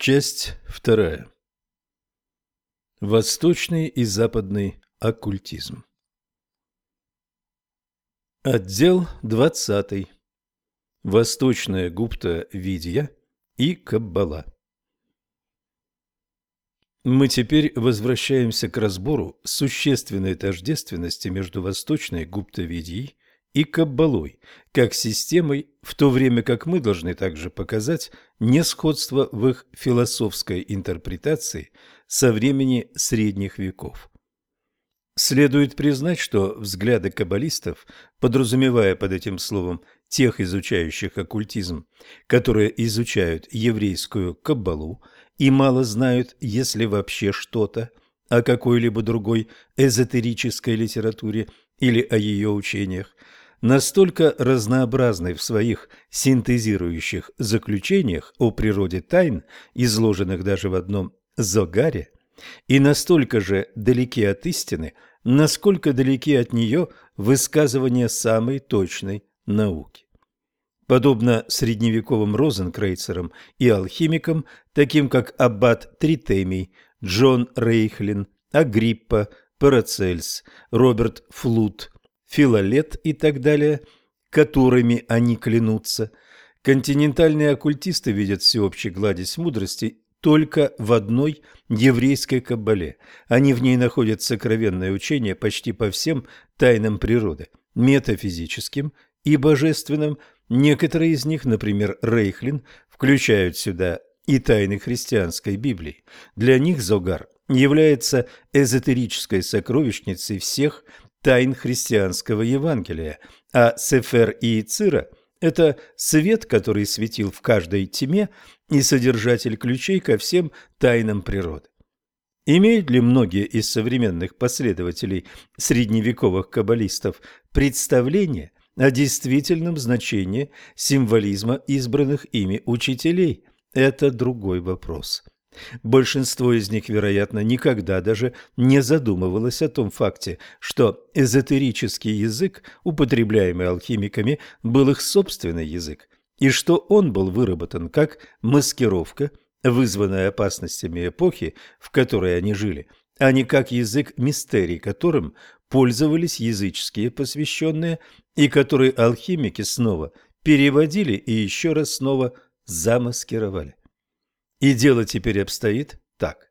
Часть вторая. Восточный и западный оккультизм. Отдел 20. Восточная гупта Видья и Каббала. Мы теперь возвращаемся к разбору существенной тождественности между восточной гуптовидией и Каббалой, как системой, в то время как мы должны также показать несходство в их философской интерпретации со времени средних веков. Следует признать, что взгляды каббалистов, подразумевая под этим словом тех изучающих оккультизм, которые изучают еврейскую каббалу и мало знают, если вообще что-то, о какой-либо другой эзотерической литературе или о ее учениях, настолько разнообразны в своих синтезирующих заключениях о природе тайн, изложенных даже в одном Зогаре, и настолько же далеки от истины, насколько далеки от нее высказывания самой точной науки. Подобно средневековым розенкрейцерам и алхимикам, таким как Аббат Тритемий, Джон Рейхлин, Агриппа, Парацельс, Роберт Флут, Филолет и так далее, которыми они клянутся, континентальные оккультисты видят всеобщей гладись мудрости только в одной еврейской каббале. Они в ней находят сокровенное учение почти по всем тайнам природы, метафизическим и божественным. Некоторые из них, например, Рейхлин, включают сюда и тайны христианской Библии. Для них Зогар является эзотерической сокровищницей всех тайн христианского Евангелия, а Сефер и Цира – это свет, который светил в каждой тьме и содержатель ключей ко всем тайнам природы. Имеют ли многие из современных последователей средневековых каббалистов представление о действительном значении символизма избранных ими учителей? Это другой вопрос. Большинство из них, вероятно, никогда даже не задумывалось о том факте, что эзотерический язык, употребляемый алхимиками, был их собственный язык, и что он был выработан как маскировка, вызванная опасностями эпохи, в которой они жили, а не как язык мистерий, которым пользовались языческие посвященные, и который алхимики снова переводили и еще раз снова замаскировали. И дело теперь обстоит так.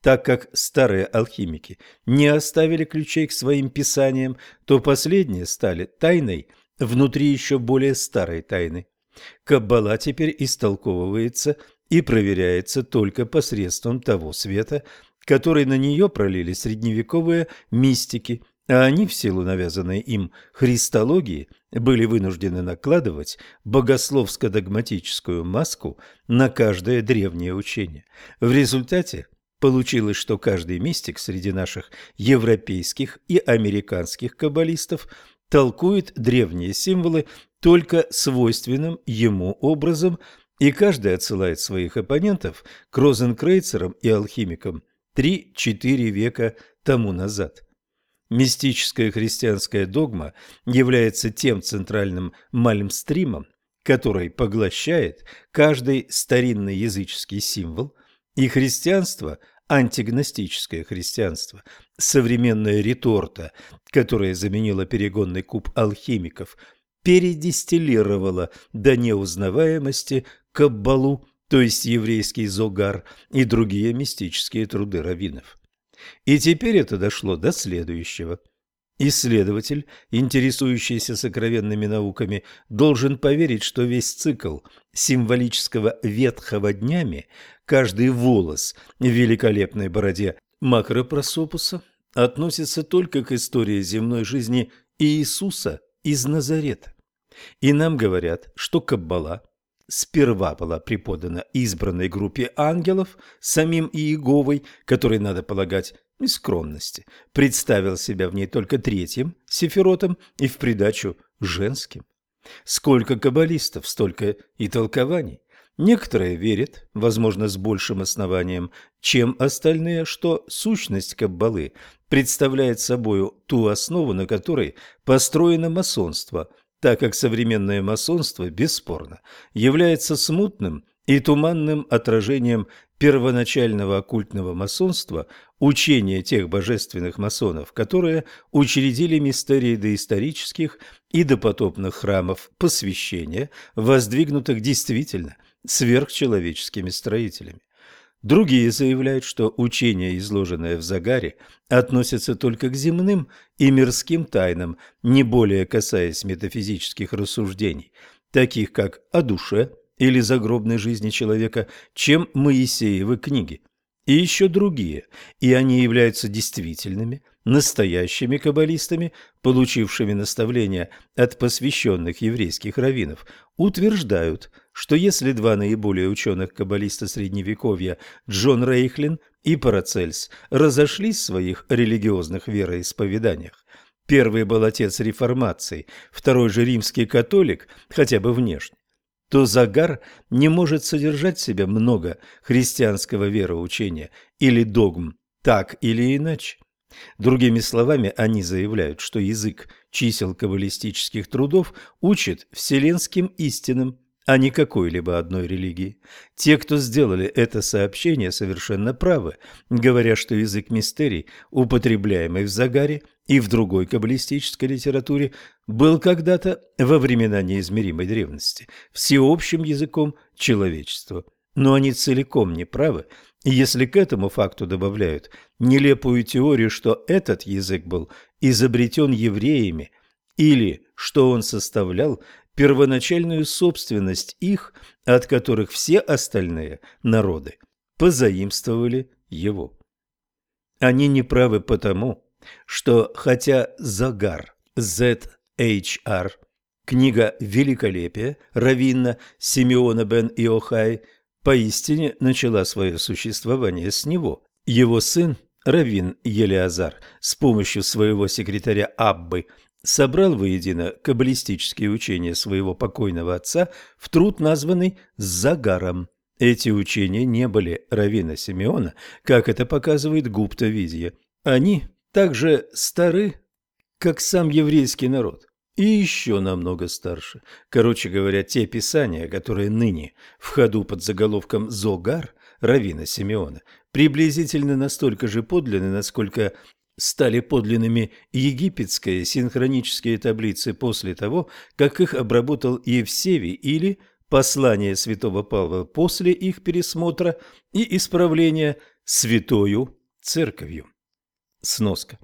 Так как старые алхимики не оставили ключей к своим писаниям, то последние стали тайной внутри еще более старой тайны. Каббала теперь истолковывается и проверяется только посредством того света, который на нее пролили средневековые мистики – а они, в силу навязанной им христологии, были вынуждены накладывать богословско-догматическую маску на каждое древнее учение. В результате получилось, что каждый мистик среди наших европейских и американских каббалистов толкует древние символы только свойственным ему образом, и каждый отсылает своих оппонентов к розенкрейцерам и алхимикам 3-4 века тому назад. Мистическая христианская догма является тем центральным мальмстримом, который поглощает каждый старинный языческий символ, и христианство, антигностическое христианство, современная реторта, которая заменила перегонный куб алхимиков, передистиллировала до неузнаваемости каббалу, то есть еврейский зогар и другие мистические труды раввинов. И теперь это дошло до следующего. Исследователь, интересующийся сокровенными науками, должен поверить, что весь цикл символического ветхого днями, каждый волос в великолепной бороде макропросопуса относится только к истории земной жизни Иисуса из Назарета. И нам говорят, что Каббала сперва была преподана избранной группе ангелов, самим Иеговой, который, надо полагать, из скромности, представил себя в ней только третьим сефиротом и в придачу женским. Сколько каббалистов, столько и толкований. Некоторые верят, возможно, с большим основанием, чем остальные, что сущность каббалы представляет собою ту основу, на которой построено масонство – так как современное масонство, бесспорно, является смутным и туманным отражением первоначального оккультного масонства учения тех божественных масонов, которые учредили мистерии доисторических и допотопных храмов посвящения, воздвигнутых действительно сверхчеловеческими строителями. Другие заявляют, что учение, изложенное в Загаре, относится только к земным и мирским тайнам, не более касаясь метафизических рассуждений, таких как о душе или загробной жизни человека, чем Моисеевы книги. И еще другие, и они являются действительными, настоящими каббалистами, получившими наставления от посвященных еврейских раввинов, утверждают – что если два наиболее ученых каббалиста Средневековья Джон Рейхлин и Парацельс разошлись в своих религиозных вероисповеданиях, первый был отец реформации, второй же римский католик, хотя бы внешне, то Загар не может содержать в себе много христианского вероучения или догм, так или иначе. Другими словами, они заявляют, что язык чисел каббалистических трудов учит вселенским истинам, а не какой-либо одной религии. Те, кто сделали это сообщение, совершенно правы, говоря, что язык мистерий, употребляемый в Загаре и в другой каббалистической литературе, был когда-то, во времена неизмеримой древности, всеобщим языком человечества. Но они целиком не правы, если к этому факту добавляют нелепую теорию, что этот язык был изобретен евреями, или что он составлял первоначальную собственность их, от которых все остальные народы позаимствовали его. Они не правы потому, что хотя Загар, Z.H.R., книга «Великолепие» Равинна Симеона бен Иохай, поистине начала свое существование с него. Его сын, Равин Елиазар, с помощью своего секретаря Аббы – собрал воедино каббалистические учения своего покойного отца в труд, названный «Загаром». Эти учения не были Равина Симеона, как это показывает Гупта Видья. Они также стары, как сам еврейский народ, и еще намного старше. Короче говоря, те писания, которые ныне в ходу под заголовком «Зогар» Равина Симеона, приблизительно настолько же подлинны, насколько стали подлинными египетские синхронические таблицы после того, как их обработал Евсевий или послание святого Павла после их пересмотра и исправления святою церковью. Сноска.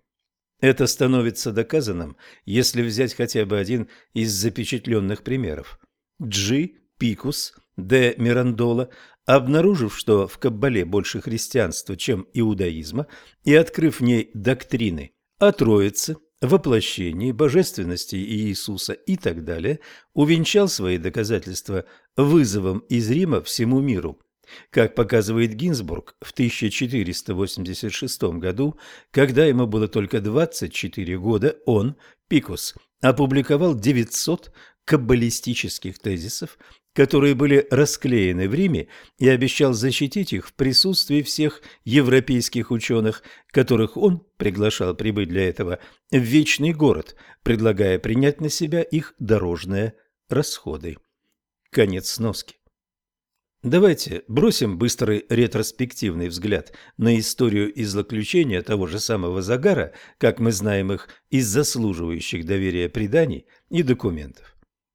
Это становится доказанным, если взять хотя бы один из запечатленных примеров. Джи Пикус де Мирандола Обнаружив, что в Каббале больше христианства, чем иудаизма, и открыв в ней доктрины о Троице, воплощении, божественности Иисуса и так далее, увенчал свои доказательства вызовом из Рима всему миру. Как показывает Гинзбург, в 1486 году, когда ему было только 24 года, он, Пикус, опубликовал 900 каббалистических тезисов, которые были расклеены в Риме, и обещал защитить их в присутствии всех европейских ученых, которых он приглашал прибыть для этого в вечный город, предлагая принять на себя их дорожные расходы. Конец сноски. Давайте бросим быстрый ретроспективный взгляд на историю и злоключения того же самого Загара, как мы знаем их из заслуживающих доверия преданий и документов.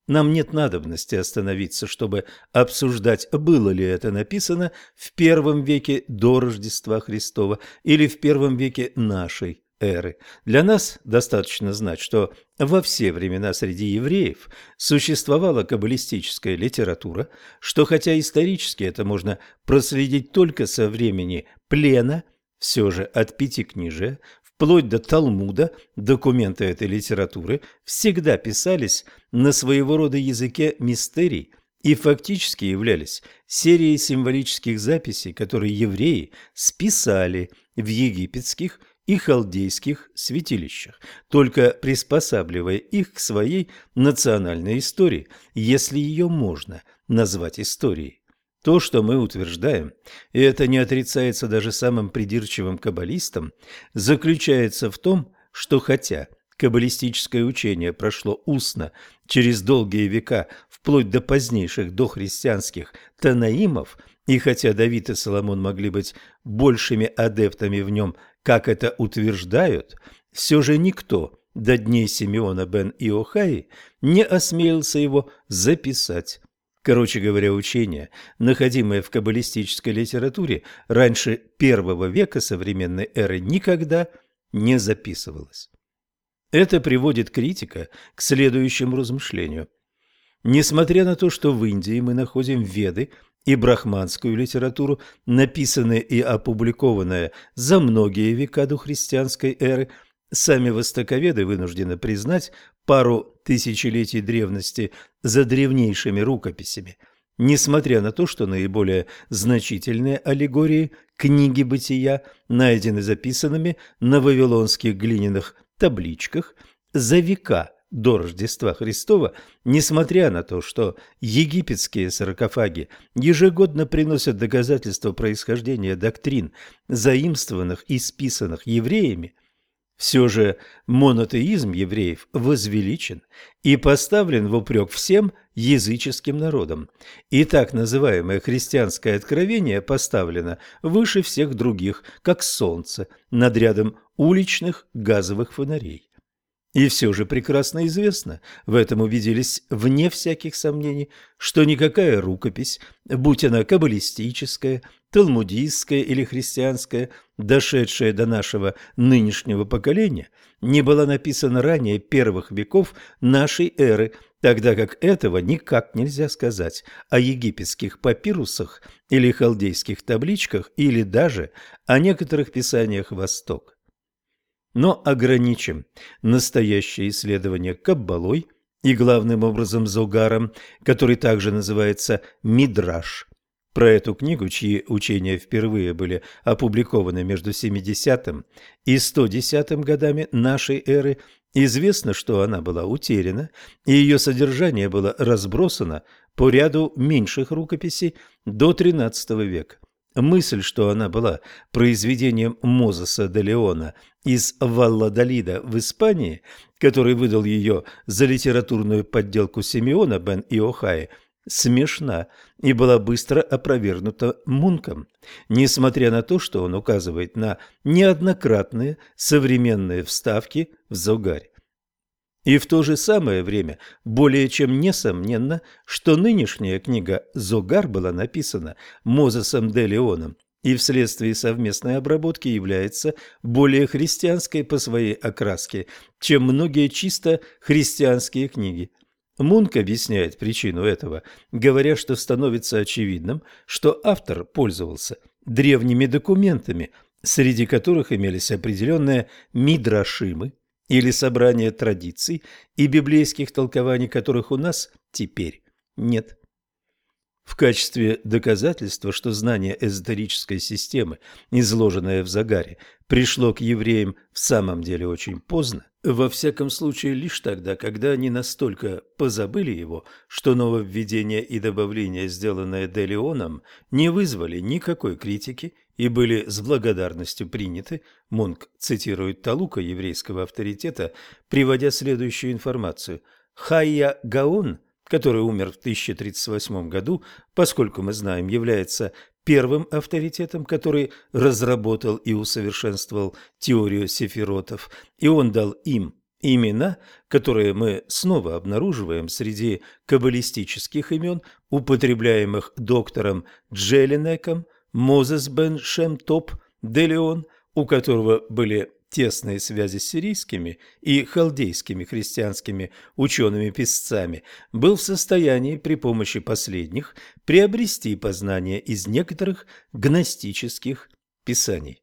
Нам нет надобности остановиться, чтобы обсуждать, было ли это написано в первом веке до Рождества Христова или в первом веке нашей эры. Для нас достаточно знать, что во все времена среди евреев существовала каббалистическая литература, что хотя исторически это можно проследить только со времени плена, все же от Пятикнижия вплоть до Талмуда, документы этой литературы всегда писались на своего рода языке мистерий и фактически являлись серией символических записей, которые евреи списали в египетских и халдейских святилищах, только приспосабливая их к своей национальной истории, если ее можно назвать историей. То, что мы утверждаем, и это не отрицается даже самым придирчивым каббалистам, заключается в том, что хотя каббалистическое учение прошло устно через долгие века, вплоть до позднейших дохристианских танаимов, и хотя Давид и Соломон могли быть большими адептами в нем, как это утверждают, все же никто до дней Симеона бен Иохаи не осмелился его записать. Короче говоря, учение, находимое в каббалистической литературе раньше первого века современной эры, никогда не записывалось. Это приводит критика к следующему размышлению. Несмотря на то, что в Индии мы находим веды и брахманскую литературу, написанные и опубликованные за многие века до христианской эры, сами востоковеды вынуждены признать пару тысячелетий древности за древнейшими рукописями, несмотря на то, что наиболее значительные аллегории книги бытия найдены записанными на вавилонских глиняных табличках за века до Рождества Христова, несмотря на то, что египетские саркофаги ежегодно приносят доказательства происхождения доктрин, заимствованных и списанных евреями, все же монотеизм евреев возвеличен и поставлен в упрек всем языческим народам, и так называемое христианское откровение поставлено выше всех других, как солнце над рядом уличных газовых фонарей. И все же прекрасно известно, в этом убедились вне всяких сомнений, что никакая рукопись, будь она каббалистическая, талмудистская или христианская, дошедшая до нашего нынешнего поколения, не была написана ранее первых веков нашей эры, тогда как этого никак нельзя сказать о египетских папирусах или халдейских табличках или даже о некоторых писаниях Востока. Но ограничим настоящее исследование Каббалой и главным образом Зогаром, который также называется Мидраш. Про эту книгу, чьи учения впервые были опубликованы между 70 и 110 годами нашей эры, известно, что она была утеряна, и ее содержание было разбросано по ряду меньших рукописей до XIII века. Мысль, что она была произведением Мозеса де Леона из Валладолида в Испании, который выдал ее за литературную подделку Симеона бен Иохаи, смешна и была быстро опровергнута Мунком, несмотря на то, что он указывает на неоднократные современные вставки в Зогарь. И в то же самое время более чем несомненно, что нынешняя книга «Зогар» была написана Мозесом де Леоном и вследствие совместной обработки является более христианской по своей окраске, чем многие чисто христианские книги. Мунк объясняет причину этого, говоря, что становится очевидным, что автор пользовался древними документами, среди которых имелись определенные мидрашимы, или собрание традиций и библейских толкований, которых у нас теперь нет. В качестве доказательства, что знание эзотерической системы, изложенное в Загаре, пришло к евреям в самом деле очень поздно, во всяком случае лишь тогда, когда они настолько позабыли его, что нововведения и добавления, сделанные Делеоном, не вызвали никакой критики и были с благодарностью приняты, Мунк цитирует Талука, еврейского авторитета, приводя следующую информацию. Хайя Гаон, который умер в 1038 году, поскольку мы знаем, является первым авторитетом, который разработал и усовершенствовал теорию сефиротов, и он дал им имена, которые мы снова обнаруживаем среди каббалистических имен, употребляемых доктором Джелинеком, Мозес бен Шемтоп де Леон, у которого были тесные связи с сирийскими и халдейскими христианскими учеными-писцами, был в состоянии при помощи последних приобрести познания из некоторых гностических писаний.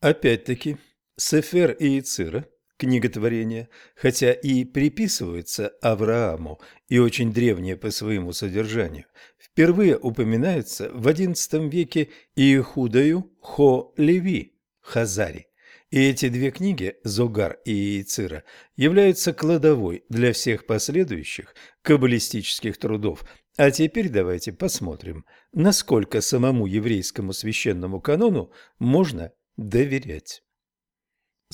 Опять-таки, Сефер и Ицира, книга творения, хотя и приписываются Аврааму и очень древние по своему содержанию, впервые упоминается в XI веке Иехудою Хо-Леви, Хазари. И эти две книги, Зогар и Яйцира, являются кладовой для всех последующих каббалистических трудов. А теперь давайте посмотрим, насколько самому еврейскому священному канону можно доверять.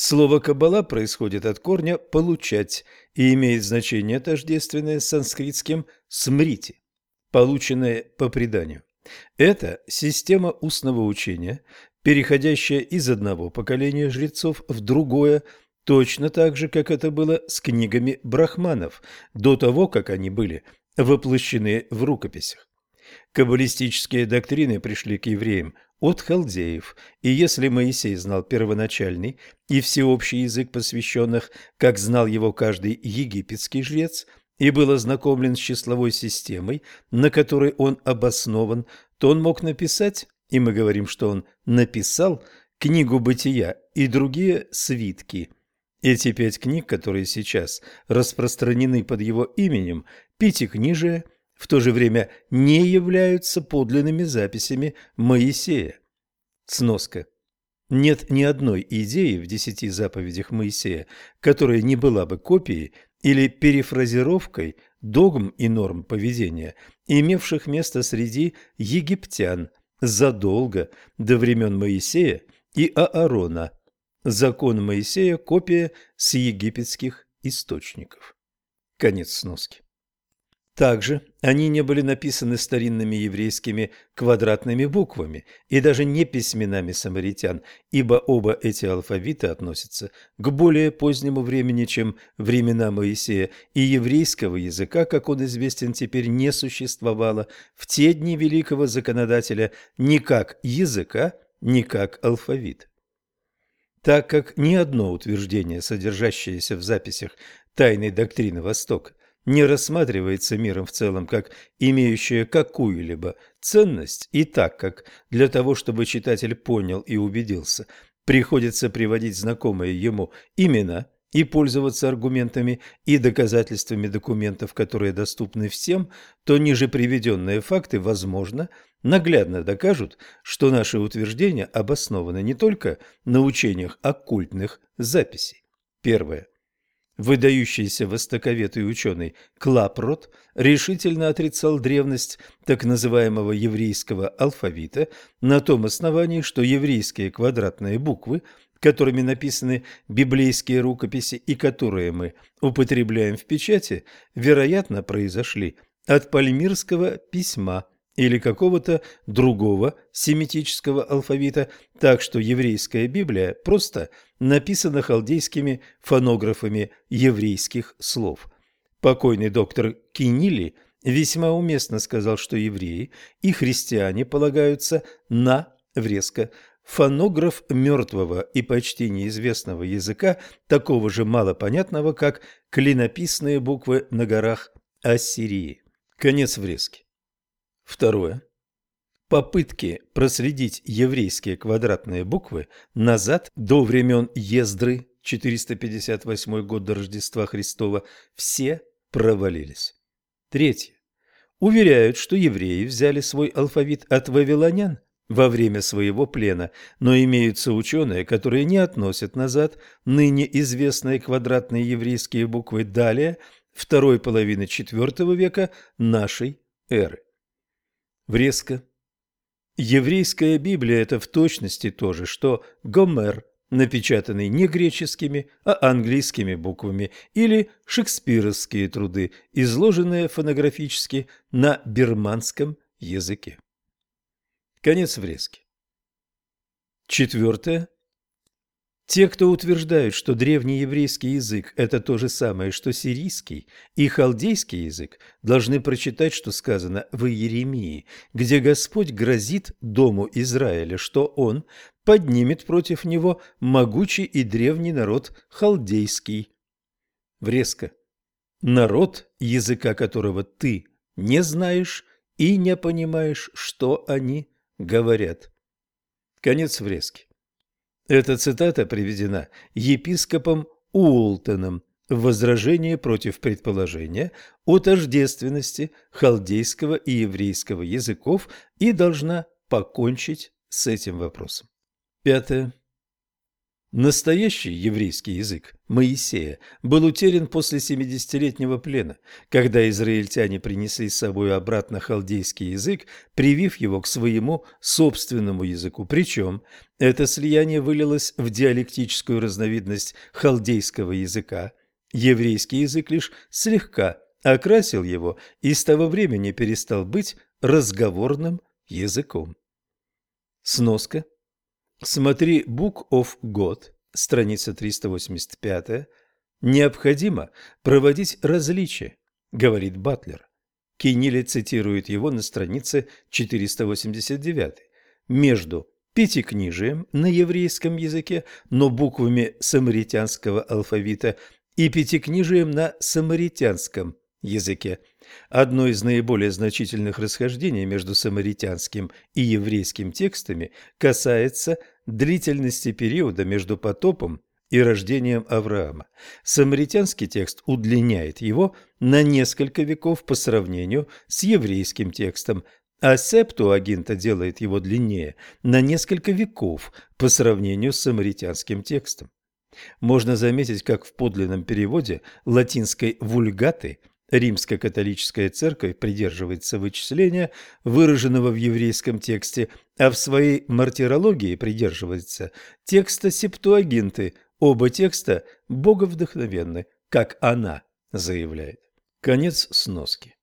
Слово «каббала» происходит от корня «получать» и имеет значение тождественное с санскритским «смрити», полученное по преданию. Это система устного учения, переходящая из одного поколения жрецов в другое, точно так же, как это было с книгами брахманов, до того, как они были воплощены в рукописях. Каббалистические доктрины пришли к евреям от халдеев, и если Моисей знал первоначальный и всеобщий язык посвященных, как знал его каждый египетский жрец, и был ознакомлен с числовой системой, на которой он обоснован, то он мог написать, и мы говорим, что он написал, книгу «Бытия» и другие свитки. Эти пять книг, которые сейчас распространены под его именем, пятикнижие – в то же время не являются подлинными записями Моисея. Сноска. Нет ни одной идеи в десяти заповедях Моисея, которая не была бы копией или перефразировкой догм и норм поведения, имевших место среди египтян задолго до времен Моисея и Аарона. Закон Моисея – копия с египетских источников. Конец сноски. Также они не были написаны старинными еврейскими квадратными буквами и даже не письменами самаритян, ибо оба эти алфавита относятся к более позднему времени, чем времена Моисея, и еврейского языка, как он известен теперь, не существовало в те дни великого законодателя ни как языка, ни как алфавит. Так как ни одно утверждение, содержащееся в записях тайной доктрины Востока, не рассматривается миром в целом как имеющее какую-либо ценность, и так как для того, чтобы читатель понял и убедился, приходится приводить знакомые ему имена и пользоваться аргументами и доказательствами документов, которые доступны всем, то ниже приведенные факты, возможно, наглядно докажут, что наши утверждения обоснованы не только на учениях оккультных записей. Первое. Выдающийся востоковед и ученый Клапрот решительно отрицал древность так называемого еврейского алфавита на том основании, что еврейские квадратные буквы, которыми написаны библейские рукописи и которые мы употребляем в печати, вероятно, произошли от пальмирского письма – или какого-то другого семитического алфавита, так что еврейская Библия просто написана халдейскими фонографами еврейских слов. Покойный доктор Кинили весьма уместно сказал, что евреи и христиане полагаются на врезко фонограф мертвого и почти неизвестного языка, такого же малопонятного, как клинописные буквы на горах Ассирии. Конец врезки. Второе. Попытки проследить еврейские квадратные буквы назад до времен Ездры, 458 год до Рождества Христова, все провалились. Третье. Уверяют, что евреи взяли свой алфавит от вавилонян во время своего плена, но имеются ученые, которые не относят назад ныне известные квадратные еврейские буквы далее, второй половины IV века нашей эры. Врезка. Еврейская Библия – это в точности то же, что Гомер, напечатанный не греческими, а английскими буквами, или шекспировские труды, изложенные фонографически на бирманском языке. Конец врезки. Четвертое. Те, кто утверждают, что древний еврейский язык – это то же самое, что сирийский и халдейский язык, должны прочитать, что сказано в Иеремии, где Господь грозит дому Израиля, что Он поднимет против него могучий и древний народ халдейский. Врезка. Народ, языка которого ты не знаешь и не понимаешь, что они говорят. Конец врезки. Эта цитата приведена епископом Уолтоном в возражении против предположения о тождественности халдейского и еврейского языков и должна покончить с этим вопросом. Пятое. Настоящий еврейский язык Моисея был утерян после 70-летнего плена, когда израильтяне принесли с собой обратно халдейский язык, привив его к своему собственному языку. Причем это слияние вылилось в диалектическую разновидность халдейского языка. Еврейский язык лишь слегка окрасил его и с того времени перестал быть разговорным языком. Сноска Смотри Book of God, страница 385. Необходимо проводить различия, говорит Батлер. Кеннили цитирует его на странице 489. Между пятикнижием на еврейском языке, но буквами самаритянского алфавита, и пятикнижием на самаритянском языке. Одно из наиболее значительных расхождений между самаритянским и еврейским текстами касается длительности периода между потопом и рождением Авраама. Самаритянский текст удлиняет его на несколько веков по сравнению с еврейским текстом, а Септуагинта делает его длиннее на несколько веков по сравнению с самаритянским текстом. Можно заметить, как в подлинном переводе латинской «вульгаты» Римско-католическая церковь придерживается вычисления, выраженного в еврейском тексте, а в своей мартирологии придерживается текста Септуагинты. Оба текста боговдохновенны, как она заявляет. Конец сноски.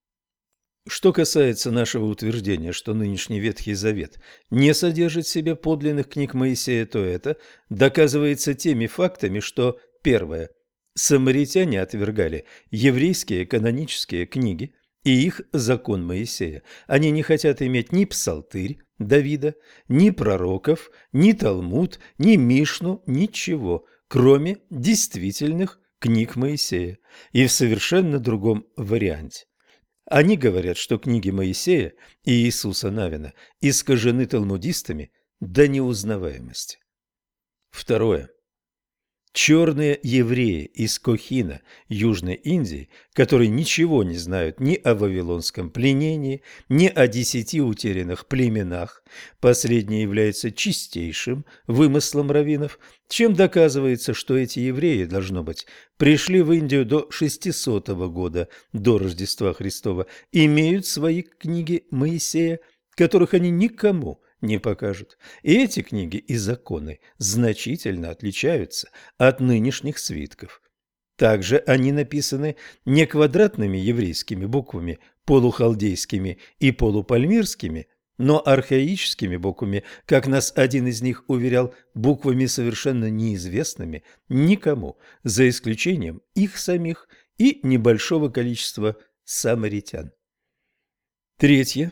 Что касается нашего утверждения, что нынешний Ветхий Завет не содержит в себе подлинных книг Моисея, то это доказывается теми фактами, что, первое, Самаритяне отвергали еврейские канонические книги и их закон Моисея. Они не хотят иметь ни псалтырь Давида, ни пророков, ни Талмуд, ни Мишну, ничего, кроме действительных книг Моисея и в совершенно другом варианте. Они говорят, что книги Моисея и Иисуса Навина искажены талмудистами до неузнаваемости. Второе. Черные евреи из Кохина, Южной Индии, которые ничего не знают ни о вавилонском пленении, ни о десяти утерянных племенах, последнее является чистейшим вымыслом раввинов, чем доказывается, что эти евреи, должно быть, пришли в Индию до 600 года до Рождества Христова, имеют свои книги Моисея, которых они никому не покажут. И эти книги и законы значительно отличаются от нынешних свитков. Также они написаны не квадратными еврейскими буквами, полухалдейскими и полупальмирскими, но архаическими буквами, как нас один из них уверял, буквами совершенно неизвестными никому, за исключением их самих и небольшого количества самаритян. Третье.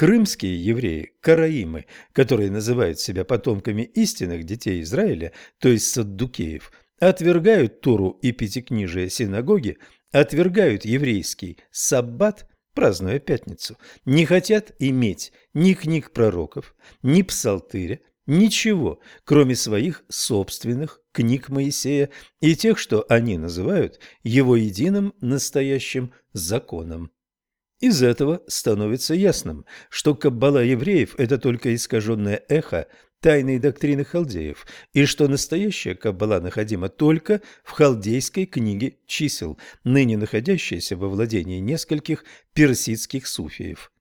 Крымские евреи, караимы, которые называют себя потомками истинных детей Израиля, то есть саддукеев, отвергают Туру и Пятикнижие синагоги, отвергают еврейский саббат, празднуя пятницу, не хотят иметь ни книг пророков, ни псалтыря, ничего, кроме своих собственных книг Моисея и тех, что они называют его единым настоящим законом. Из этого становится ясным, что каббала евреев – это только искаженное эхо тайной доктрины халдеев, и что настоящая каббала находима только в халдейской книге чисел, ныне находящейся во владении нескольких персидских суфиев.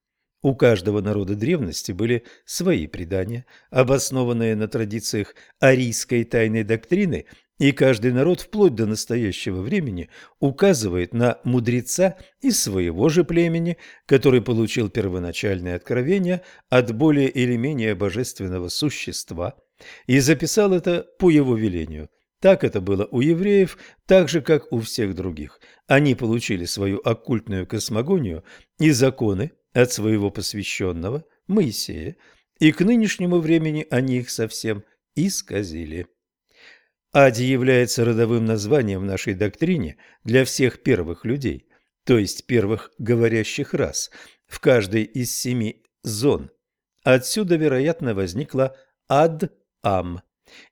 У каждого народа древности были свои предания, обоснованные на традициях арийской тайной доктрины и каждый народ вплоть до настоящего времени указывает на мудреца из своего же племени, который получил первоначальное откровение от более или менее божественного существа и записал это по его велению. Так это было у евреев, так же, как у всех других. Они получили свою оккультную космогонию и законы от своего посвященного Моисея, и к нынешнему времени они их совсем исказили. Ади является родовым названием в нашей доктрине для всех первых людей, то есть первых говорящих рас, в каждой из семи зон. Отсюда, вероятно, возникла Ад-Ам.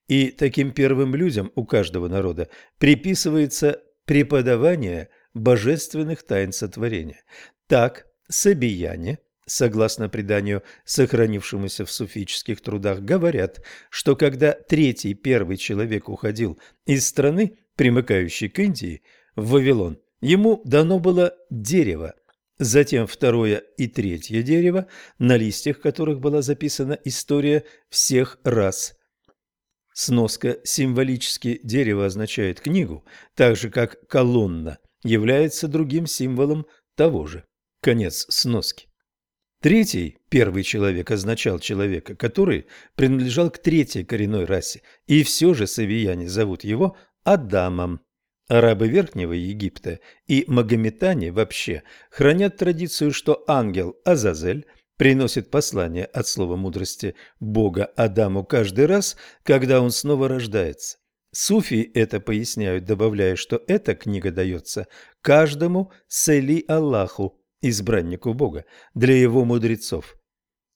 И таким первым людям у каждого народа приписывается преподавание божественных тайн сотворения. Так, сабияне согласно преданию, сохранившемуся в суфических трудах, говорят, что когда третий первый человек уходил из страны, примыкающей к Индии, в Вавилон, ему дано было дерево, затем второе и третье дерево, на листьях которых была записана история всех рас. Сноска символически дерево означает книгу, так же как колонна является другим символом того же. Конец сноски. Третий, первый человек, означал человека, который принадлежал к третьей коренной расе, и все же савияне зовут его Адамом. Арабы Верхнего Египта и магометане вообще хранят традицию, что ангел Азазель приносит послание от слова мудрости Бога Адаму каждый раз, когда он снова рождается. Суфи это поясняют, добавляя, что эта книга дается каждому сели Аллаху, избраннику Бога, для его мудрецов.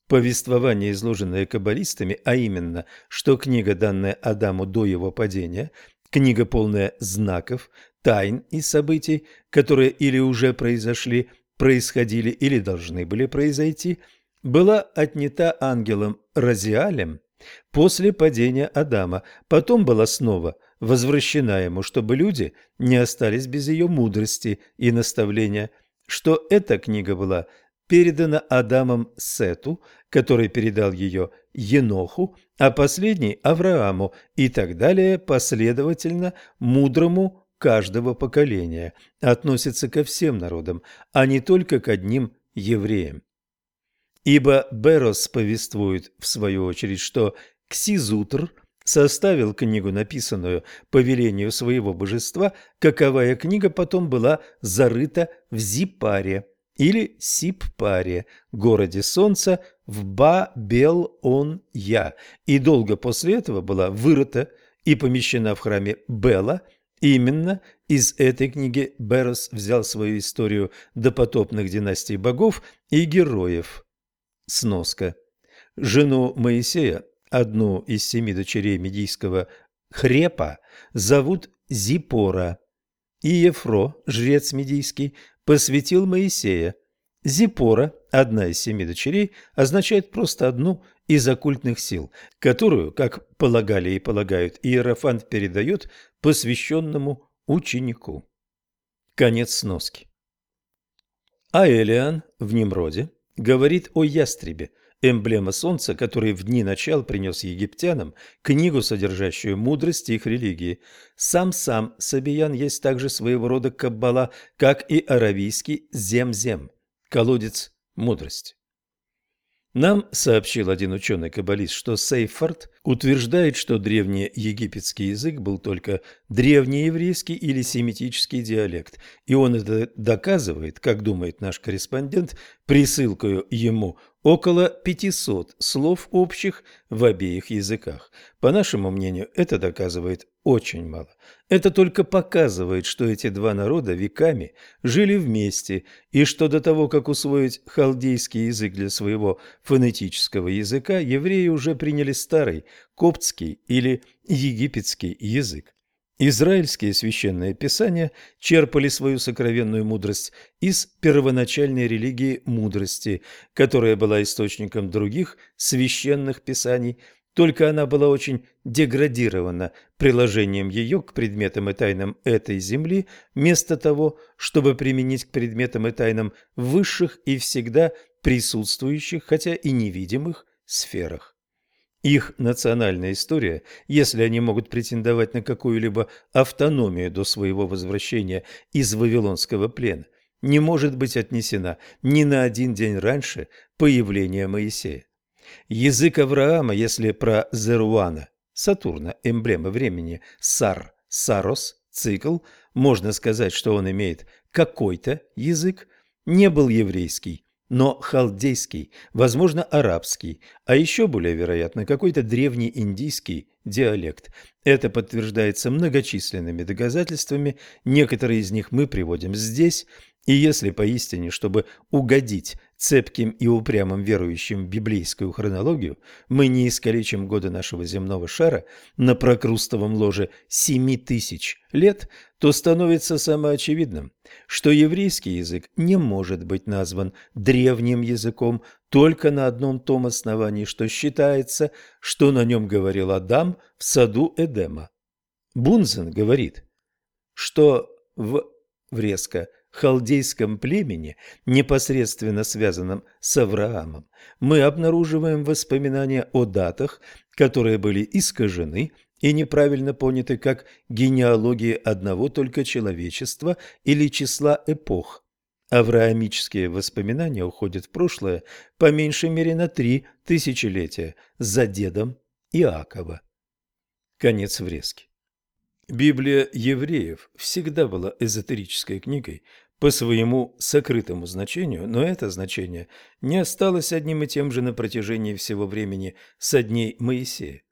Повествование, изложенное каббалистами, а именно, что книга, данная Адаму до его падения, книга полная знаков, тайн и событий, которые или уже произошли, происходили или должны были произойти, была отнята ангелом Разиалем после падения Адама, потом была снова возвращена ему, чтобы люди не остались без ее мудрости и наставления – что эта книга была передана Адамом Сету, который передал ее Еноху, а последний – Аврааму и так далее последовательно мудрому каждого поколения, относится ко всем народам, а не только к одним евреям. Ибо Берос повествует, в свою очередь, что Ксизутр составил книгу, написанную по велению своего божества, каковая книга потом была зарыта в Зипаре или Сиппаре, городе солнца в Ба-Бел-Он-Я, и долго после этого была вырыта и помещена в храме Бела. Именно из этой книги Берос взял свою историю допотопных династий богов и героев. Сноска. Жену Моисея Одну из семи дочерей медийского Хрепа зовут Зипора, и Ефро, жрец медийский, посвятил Моисея. Зипора, одна из семи дочерей, означает просто одну из оккультных сил, которую, как полагали и полагают, Иерофант передает посвященному ученику. Конец сноски. А Элиан в Немроде говорит о ястребе, эмблема солнца, который в дни начал принес египтянам книгу, содержащую мудрость их религии. Сам-сам Сабиян есть также своего рода каббала, как и аравийский зем-зем, колодец мудрости. Нам сообщил один ученый-каббалист, что Сейфорд утверждает, что древний египетский язык был только древнееврейский или семитический диалект, и он это доказывает, как думает наш корреспондент, присылкою ему около 500 слов общих в обеих языках. По нашему мнению, это доказывает очень мало. Это только показывает, что эти два народа веками жили вместе, и что до того, как усвоить халдейский язык для своего фонетического языка, евреи уже приняли старый коптский или египетский язык. Израильские священные писания черпали свою сокровенную мудрость из первоначальной религии мудрости, которая была источником других священных писаний, только она была очень деградирована приложением ее к предметам и тайнам этой земли, вместо того, чтобы применить к предметам и тайнам высших и всегда присутствующих, хотя и невидимых, сферах. Их национальная история, если они могут претендовать на какую-либо автономию до своего возвращения из Вавилонского плена, не может быть отнесена ни на один день раньше появления Моисея. Язык Авраама, если про Зеруана, Сатурна, эмблема времени, Сар, Сарос, цикл, можно сказать, что он имеет какой-то язык, не был еврейский, но халдейский, возможно, арабский, а еще более вероятно, какой-то древний индийский диалект. Это подтверждается многочисленными доказательствами, некоторые из них мы приводим здесь, и если поистине, чтобы угодить цепким и упрямым верующим в библейскую хронологию, мы не искалечим годы нашего земного шара на прокрустовом ложе семи тысяч лет, то становится самоочевидным, что еврейский язык не может быть назван древним языком только на одном том основании, что считается, что на нем говорил Адам в саду Эдема. Бунзен говорит, что в врезко халдейском племени, непосредственно связанном с Авраамом, мы обнаруживаем воспоминания о датах, которые были искажены и неправильно поняты как генеалогии одного только человечества или числа эпох. Авраамические воспоминания уходят в прошлое по меньшей мере на три тысячелетия за дедом Иакова. Конец врезки. Библия евреев всегда была эзотерической книгой по своему сокрытому значению, но это значение не осталось одним и тем же на протяжении всего времени со дней Моисея.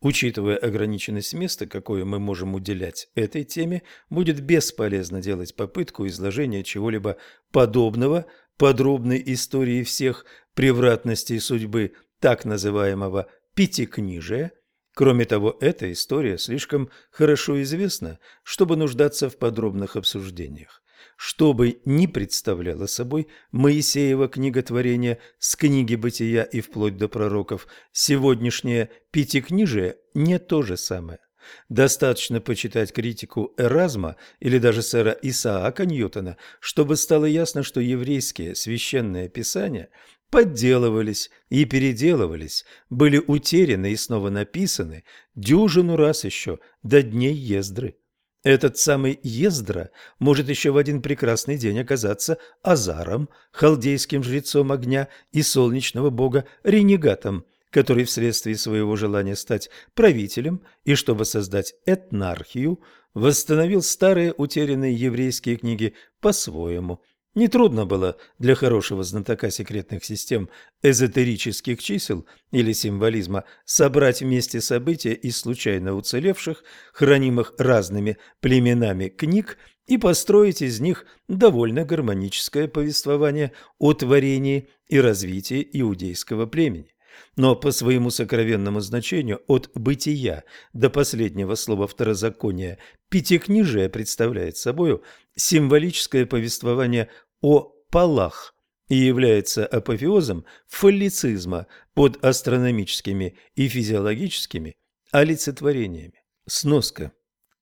Учитывая ограниченность места, какое мы можем уделять этой теме, будет бесполезно делать попытку изложения чего-либо подобного подробной истории всех превратностей судьбы так называемого «пятикнижия», Кроме того, эта история слишком хорошо известна, чтобы нуждаться в подробных обсуждениях. Что бы ни представляла собой Моисеева книготворение с книги Бытия и вплоть до пророков, сегодняшнее Пятикнижие не то же самое. Достаточно почитать критику Эразма или даже сэра Исаака Ньютона, чтобы стало ясно, что еврейские священные писания подделывались и переделывались, были утеряны и снова написаны дюжину раз еще до дней Ездры. Этот самый Ездра может еще в один прекрасный день оказаться Азаром, халдейским жрецом огня и солнечного бога Ренегатом, который вследствие своего желания стать правителем и чтобы создать этнархию, восстановил старые утерянные еврейские книги по-своему – Нетрудно было для хорошего знатока секретных систем эзотерических чисел или символизма собрать вместе события из случайно уцелевших, хранимых разными племенами книг и построить из них довольно гармоническое повествование о творении и развитии иудейского племени. Но по своему сокровенному значению от бытия до последнего слова второзакония пятикнижие представляет собою символическое повествование о полах и является апофеозом фаллицизма под астрономическими и физиологическими олицетворениями. Сноска.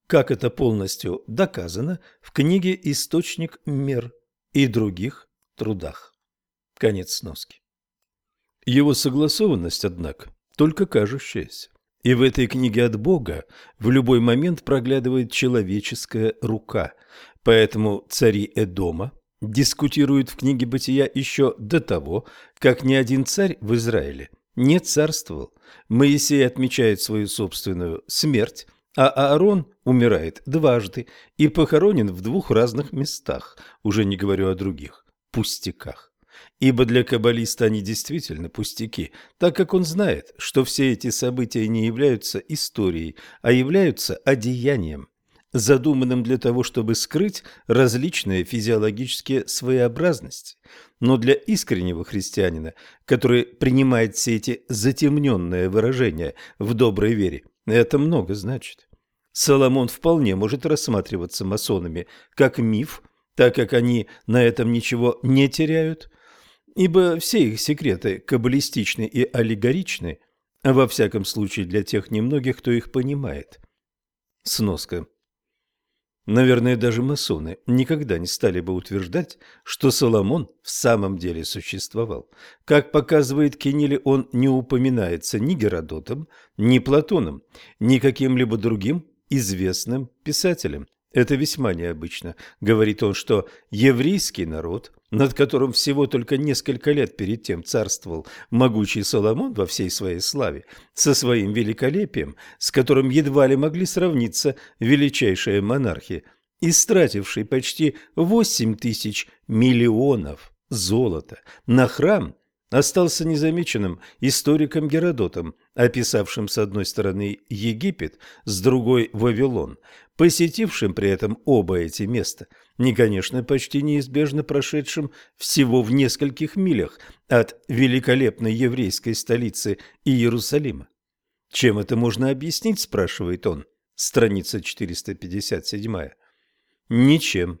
Как это полностью доказано в книге «Источник мер» и других трудах. Конец сноски. Его согласованность, однако, только кажущаяся. И в этой книге от Бога в любой момент проглядывает человеческая рука. Поэтому цари Эдома дискутируют в книге Бытия еще до того, как ни один царь в Израиле не царствовал. Моисей отмечает свою собственную смерть, а Аарон умирает дважды и похоронен в двух разных местах, уже не говорю о других пустяках. Ибо для каббалиста они действительно пустяки, так как он знает, что все эти события не являются историей, а являются одеянием, задуманным для того, чтобы скрыть различные физиологические своеобразности. Но для искреннего христианина, который принимает все эти затемненные выражения в доброй вере, это много значит. Соломон вполне может рассматриваться масонами как миф, так как они на этом ничего не теряют – ибо все их секреты каббалистичны и аллегоричны, а во всяком случае для тех немногих, кто их понимает. Сноска. Наверное, даже масоны никогда не стали бы утверждать, что Соломон в самом деле существовал. Как показывает Кеннели, он не упоминается ни Геродотом, ни Платоном, ни каким-либо другим известным писателем. Это весьма необычно. Говорит он, что еврейский народ, над которым всего только несколько лет перед тем царствовал могучий Соломон во всей своей славе, со своим великолепием, с которым едва ли могли сравниться величайшие монархи, истративший почти восемь тысяч миллионов золота. На храм остался незамеченным историком Геродотом, описавшим с одной стороны Египет, с другой Вавилон, посетившим при этом оба эти места, не, конечно, почти неизбежно прошедшим всего в нескольких милях от великолепной еврейской столицы Иерусалима. Чем это можно объяснить, спрашивает он, страница 457. Ничем.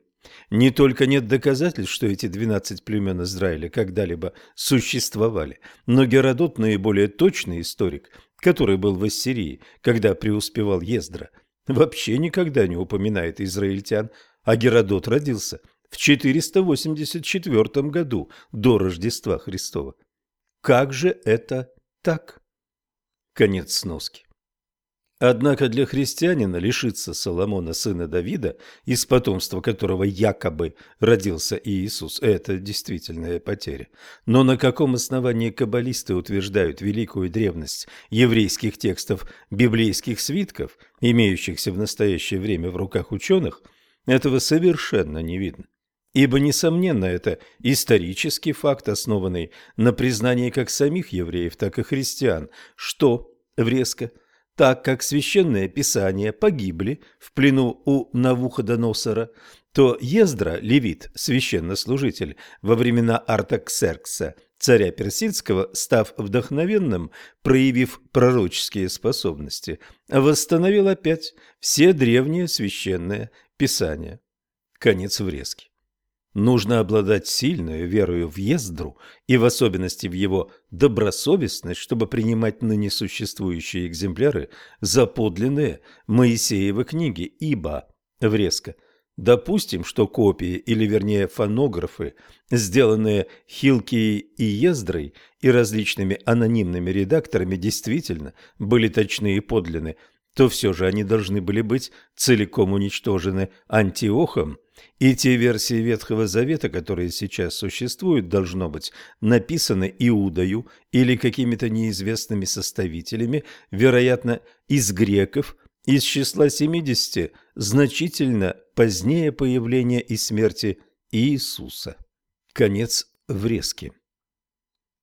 Не только нет доказательств, что эти 12 племен Израиля когда-либо существовали, но Геродот, наиболее точный историк, который был в Ассирии, когда преуспевал Ездра, вообще никогда не упоминает израильтян, а Геродот родился в 484 году до Рождества Христова. Как же это так? Конец сноски. Однако для христианина лишиться Соломона, сына Давида, из потомства которого якобы родился Иисус, это действительная потеря. Но на каком основании каббалисты утверждают великую древность еврейских текстов библейских свитков, имеющихся в настоящее время в руках ученых, этого совершенно не видно. Ибо, несомненно, это исторический факт, основанный на признании как самих евреев, так и христиан, что, врезко, так как священные писания погибли в плену у Навуходоносора, то Ездра, левит, священнослужитель, во времена Артаксеркса, царя персидского, став вдохновенным, проявив пророческие способности, восстановил опять все древние священные писания. Конец врезки. Нужно обладать сильной верою в Ездру и в особенности в его добросовестность, чтобы принимать ныне существующие экземпляры за подлинные Моисеевы книги, ибо, врезко, допустим, что копии, или вернее фонографы, сделанные Хилкией и Ездрой и различными анонимными редакторами, действительно были точны и подлинны, то все же они должны были быть целиком уничтожены Антиохом, и те версии Ветхого Завета, которые сейчас существуют, должно быть, написаны Иудою или какими-то неизвестными составителями, вероятно, из греков, из числа 70, значительно позднее появления и смерти Иисуса. Конец врезки.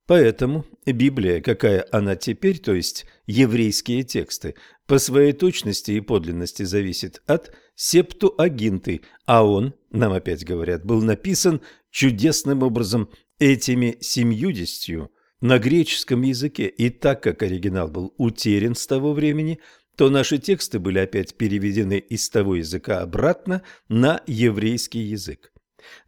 Поэтому Библия, какая она теперь, то есть еврейские тексты, по своей точности и подлинности зависит от Септуагинты, а он, нам опять говорят, был написан чудесным образом этими семьюдесятью на греческом языке, и так как оригинал был утерян с того времени, то наши тексты были опять переведены из того языка обратно на еврейский язык.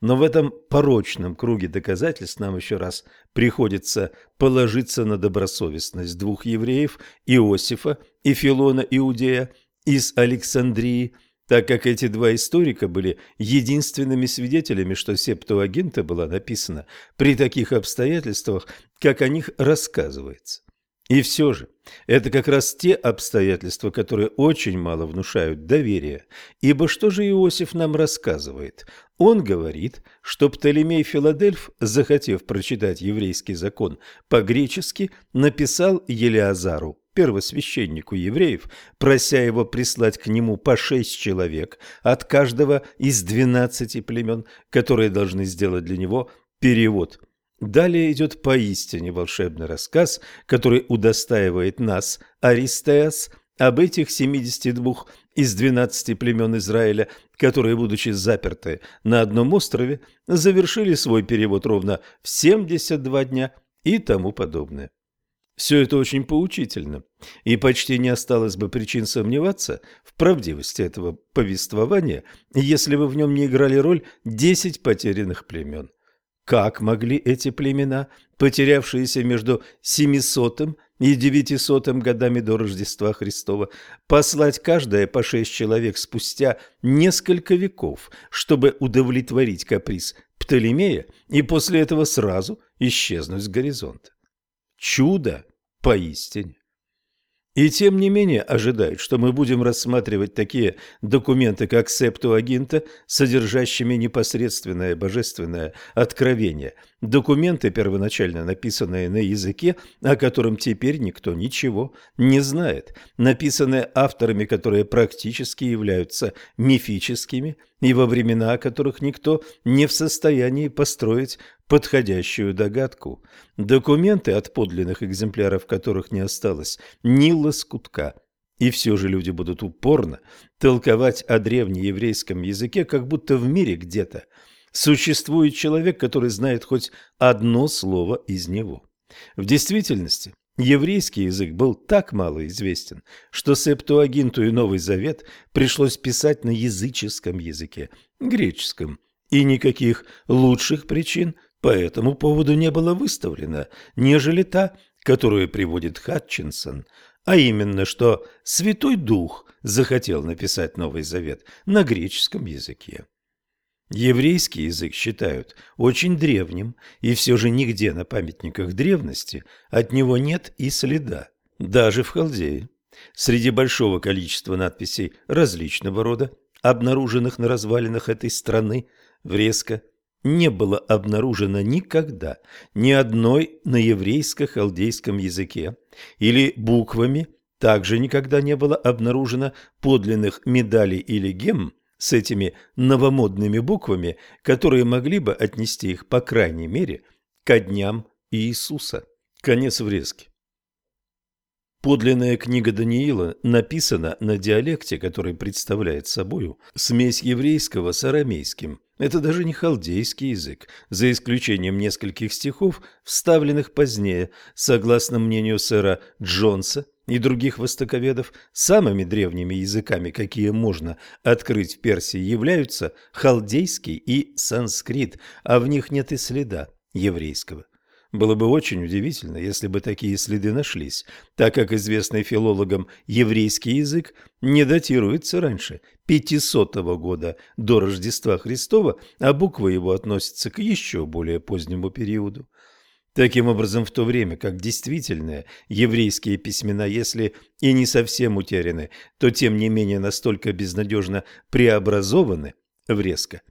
Но в этом порочном круге доказательств нам еще раз приходится положиться на добросовестность двух евреев, Иосифа и Филона Иудея из Александрии, так как эти два историка были единственными свидетелями, что Септуагинта была написана при таких обстоятельствах, как о них рассказывается. И все же, это как раз те обстоятельства, которые очень мало внушают доверия. Ибо что же Иосиф нам рассказывает? Он говорит, что Птолемей Филадельф, захотев прочитать еврейский закон по-гречески, написал Елиазару, первосвященнику евреев, прося его прислать к нему по шесть человек от каждого из двенадцати племен, которые должны сделать для него перевод – Далее идет поистине волшебный рассказ, который удостаивает нас, Аристеас, об этих 72 из 12 племен Израиля, которые, будучи заперты на одном острове, завершили свой перевод ровно в 72 дня и тому подобное. Все это очень поучительно, и почти не осталось бы причин сомневаться в правдивости этого повествования, если бы в нем не играли роль 10 потерянных племен. Как могли эти племена, потерявшиеся между 700 и 900 годами до Рождества Христова, послать каждое по шесть человек спустя несколько веков, чтобы удовлетворить каприз Птолемея и после этого сразу исчезнуть с горизонта? Чудо поистине. И тем не менее ожидают, что мы будем рассматривать такие документы, как Септуагинта, содержащими непосредственное божественное откровение, документы, первоначально написанные на языке, о котором теперь никто ничего не знает, написанные авторами, которые практически являются мифическими, и во времена, о которых никто не в состоянии построить подходящую догадку. Документы от подлинных экземпляров которых не осталось ни лоскутка. И все же люди будут упорно толковать о древнееврейском языке, как будто в мире где-то существует человек, который знает хоть одно слово из него. В действительности, еврейский язык был так мало известен, что Септуагинту и Новый Завет пришлось писать на языческом языке, греческом, и никаких лучших причин по этому поводу не было выставлено, нежели та, которую приводит Хатчинсон – а именно, что Святой Дух захотел написать Новый Завет на греческом языке. Еврейский язык считают очень древним, и все же нигде на памятниках древности от него нет и следа, даже в Халдее. Среди большого количества надписей различного рода, обнаруженных на развалинах этой страны, врезко не было обнаружено никогда ни одной на еврейско-халдейском языке или буквами, также никогда не было обнаружено подлинных медалей или гем с этими новомодными буквами, которые могли бы отнести их, по крайней мере, ко дням Иисуса. Конец врезки. Подлинная книга Даниила написана на диалекте, который представляет собою смесь еврейского с арамейским – это даже не халдейский язык, за исключением нескольких стихов, вставленных позднее, согласно мнению сэра Джонса и других востоковедов, самыми древними языками, какие можно открыть в Персии, являются халдейский и санскрит, а в них нет и следа еврейского. Было бы очень удивительно, если бы такие следы нашлись, так как известный филологам еврейский язык не датируется раньше 500 года до Рождества Христова, а буквы его относятся к еще более позднему периоду. Таким образом, в то время как действительные еврейские письмена, если и не совсем утеряны, то тем не менее настолько безнадежно преобразованы в резко –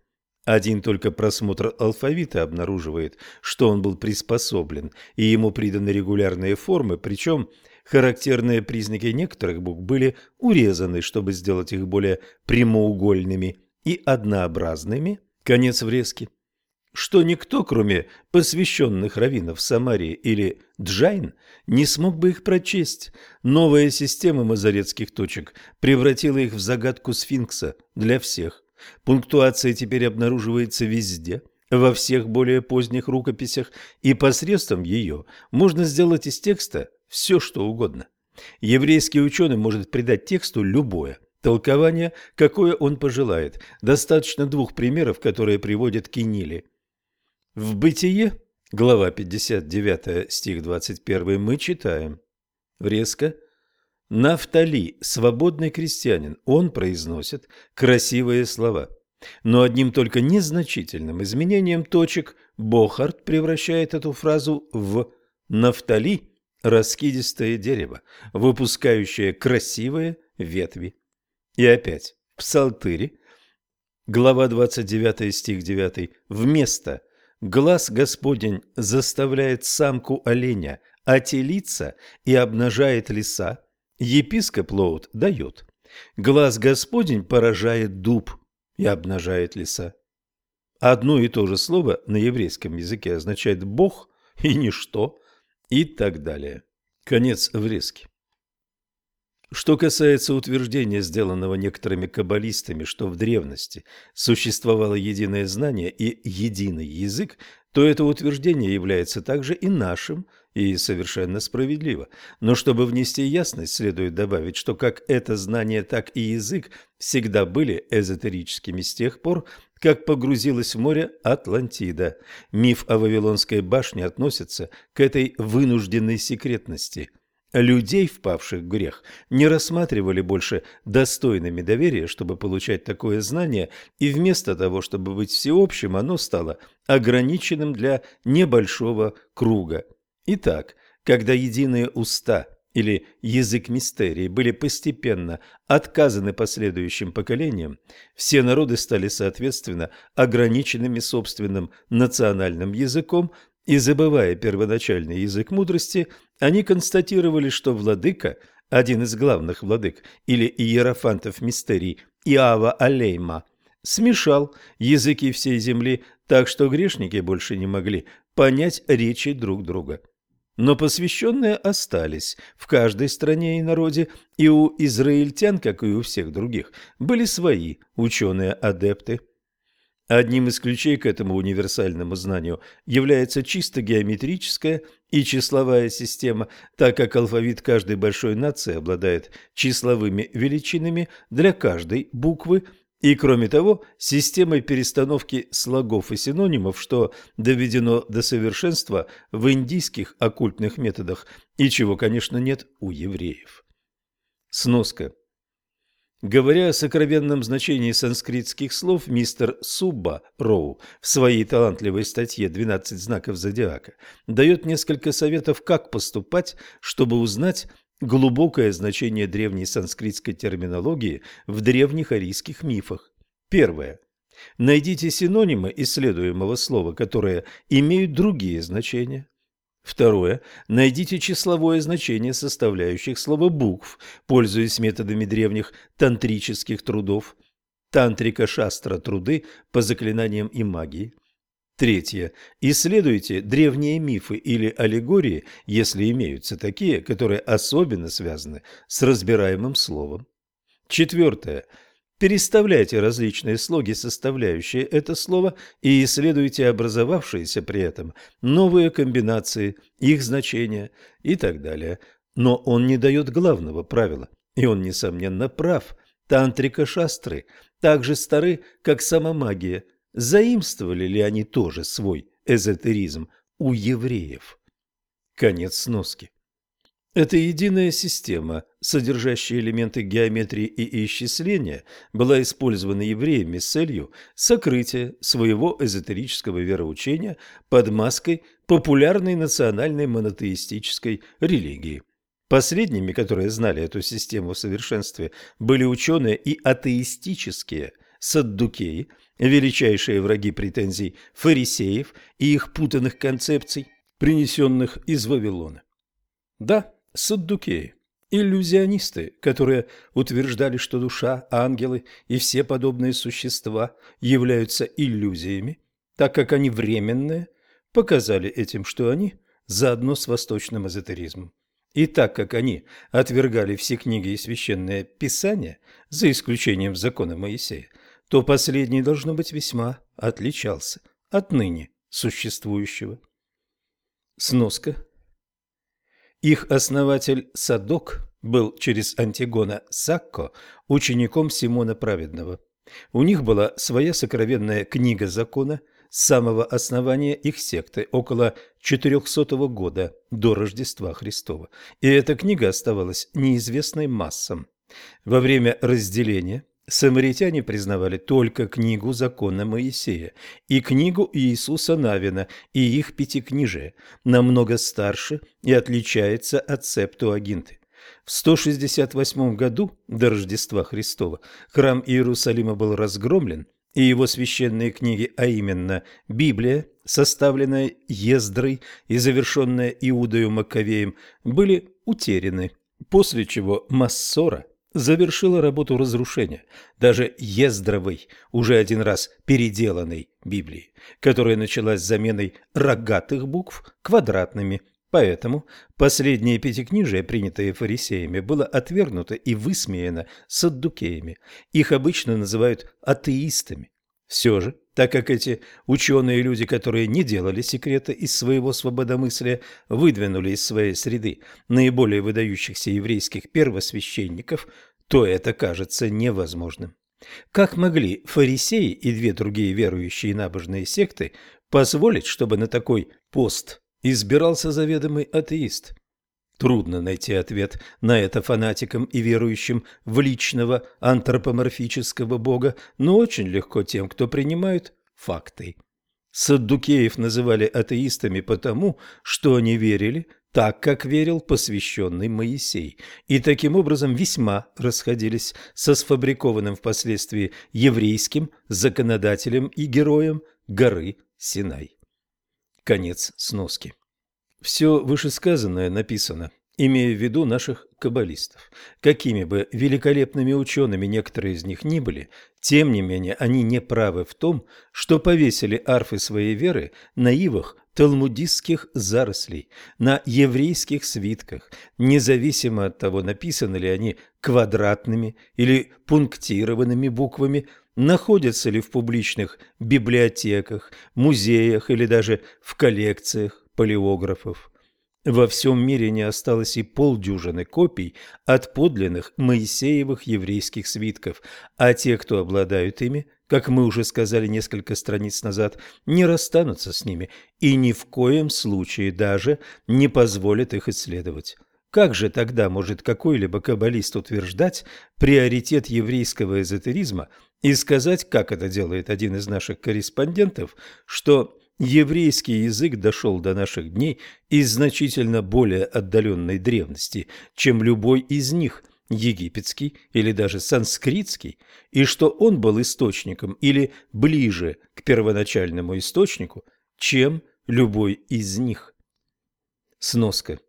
один только просмотр алфавита обнаруживает, что он был приспособлен, и ему приданы регулярные формы, причем характерные признаки некоторых букв были урезаны, чтобы сделать их более прямоугольными и однообразными, конец врезки, что никто, кроме посвященных раввинов Самарии или Джайн, не смог бы их прочесть. Новая система мазоретских точек превратила их в загадку сфинкса для всех. Пунктуация теперь обнаруживается везде, во всех более поздних рукописях, и посредством ее можно сделать из текста все, что угодно. Еврейский ученый может придать тексту любое толкование, какое он пожелает. Достаточно двух примеров, которые приводит Кинили. В «Бытие», глава 59, стих 21, мы читаем. Врезко – Нафтали – свободный крестьянин, он произносит красивые слова. Но одним только незначительным изменением точек Бохарт превращает эту фразу в «Нафтали» – раскидистое дерево, выпускающее красивые ветви. И опять в Псалтыре, глава 29 стих 9, вместо «Глаз Господень заставляет самку оленя отелиться и обнажает леса», Епископ Лоуд дает. Глаз Господень поражает дуб и обнажает леса. Одно и то же слово на еврейском языке означает «бог» и «ничто» и так далее. Конец врезки. Что касается утверждения, сделанного некоторыми каббалистами, что в древности существовало единое знание и единый язык, то это утверждение является также и нашим, и совершенно справедливо. Но чтобы внести ясность, следует добавить, что как это знание, так и язык всегда были эзотерическими с тех пор, как погрузилась в море Атлантида. Миф о Вавилонской башне относится к этой вынужденной секретности. Людей, впавших в грех, не рассматривали больше достойными доверия, чтобы получать такое знание, и вместо того, чтобы быть всеобщим, оно стало ограниченным для небольшого круга. Итак, когда единые уста или язык мистерии были постепенно отказаны последующим поколениям, все народы стали соответственно ограниченными собственным национальным языком, и забывая первоначальный язык мудрости, они констатировали, что владыка, один из главных владык или иерофантов мистерий Иава Алейма, смешал языки всей земли так, что грешники больше не могли понять речи друг друга. Но посвященные остались в каждой стране и народе, и у израильтян, как и у всех других, были свои ученые-адепты. Одним из ключей к этому универсальному знанию является чисто геометрическая и числовая система, так как алфавит каждой большой нации обладает числовыми величинами для каждой буквы – и, кроме того, системой перестановки слогов и синонимов, что доведено до совершенства в индийских оккультных методах и чего, конечно, нет у евреев. Сноска. Говоря о сокровенном значении санскритских слов, мистер Субба Роу в своей талантливой статье «12 знаков зодиака» дает несколько советов, как поступать, чтобы узнать Глубокое значение древней санскритской терминологии в древних арийских мифах. Первое. Найдите синонимы исследуемого слова, которые имеют другие значения. Второе. Найдите числовое значение составляющих слова букв, пользуясь методами древних тантрических трудов. Тантрика шастра труды по заклинаниям и магии. Третье. Исследуйте древние мифы или аллегории, если имеются такие, которые особенно связаны с разбираемым словом. Четвертое. Переставляйте различные слоги, составляющие это слово, и исследуйте образовавшиеся при этом новые комбинации, их значения и так далее. Но он не дает главного правила, и он, несомненно, прав. Тантрика шастры так же стары, как сама магия – Заимствовали ли они тоже свой эзотеризм у евреев? Конец сноски. Эта единая система, содержащая элементы геометрии и исчисления, была использована евреями с целью сокрытия своего эзотерического вероучения под маской популярной национальной монотеистической религии. Последними, которые знали эту систему в совершенстве, были ученые и атеистические саддукеи – величайшие враги претензий фарисеев и их путанных концепций, принесенных из Вавилона. Да, саддукеи, иллюзионисты, которые утверждали, что душа, ангелы и все подобные существа являются иллюзиями, так как они временные, показали этим, что они заодно с восточным эзотеризмом. И так как они отвергали все книги и священное писание, за исключением закона Моисея, то последний, должно быть, весьма отличался от ныне существующего. Сноска. Их основатель Садок был через Антигона Сакко учеником Симона Праведного. У них была своя сокровенная книга закона с самого основания их секты около 400 года до Рождества Христова, и эта книга оставалась неизвестной массам. Во время разделения Самаритяне признавали только книгу закона Моисея и книгу Иисуса Навина и их пятикнижие, намного старше и отличается от Септуагинты. В 168 году до Рождества Христова храм Иерусалима был разгромлен, и его священные книги, а именно Библия, составленная Ездрой и завершенная Иудою Маковеем, были утеряны, после чего Массора завершила работу разрушения даже Ездровой, уже один раз переделанной Библии, которая началась с заменой рогатых букв квадратными. Поэтому последнее пятикнижие, принятое фарисеями, было отвергнуто и высмеяно саддукеями. Их обычно называют атеистами. Все же, так как эти ученые люди, которые не делали секрета из своего свободомыслия, выдвинули из своей среды наиболее выдающихся еврейских первосвященников, то это кажется невозможным. Как могли фарисеи и две другие верующие набожные секты позволить, чтобы на такой пост избирался заведомый атеист? Трудно найти ответ на это фанатикам и верующим в личного антропоморфического бога, но очень легко тем, кто принимает факты. Саддукеев называли атеистами потому, что они верили, так как верил посвященный Моисей, и таким образом весьма расходились со сфабрикованным впоследствии еврейским законодателем и героем горы Синай. Конец сноски. Все вышесказанное написано, имея в виду наших каббалистов. Какими бы великолепными учеными некоторые из них ни были, тем не менее они не правы в том, что повесили арфы своей веры на ивах талмудистских зарослей, на еврейских свитках, независимо от того, написаны ли они квадратными или пунктированными буквами, находятся ли в публичных библиотеках, музеях или даже в коллекциях палеографов. Во всем мире не осталось и полдюжины копий от подлинных Моисеевых еврейских свитков, а те, кто обладают ими, как мы уже сказали несколько страниц назад, не расстанутся с ними и ни в коем случае даже не позволят их исследовать. Как же тогда может какой-либо каббалист утверждать приоритет еврейского эзотеризма и сказать, как это делает один из наших корреспондентов, что еврейский язык дошел до наших дней из значительно более отдаленной древности, чем любой из них, египетский или даже санскритский, и что он был источником или ближе к первоначальному источнику, чем любой из них. Сноска.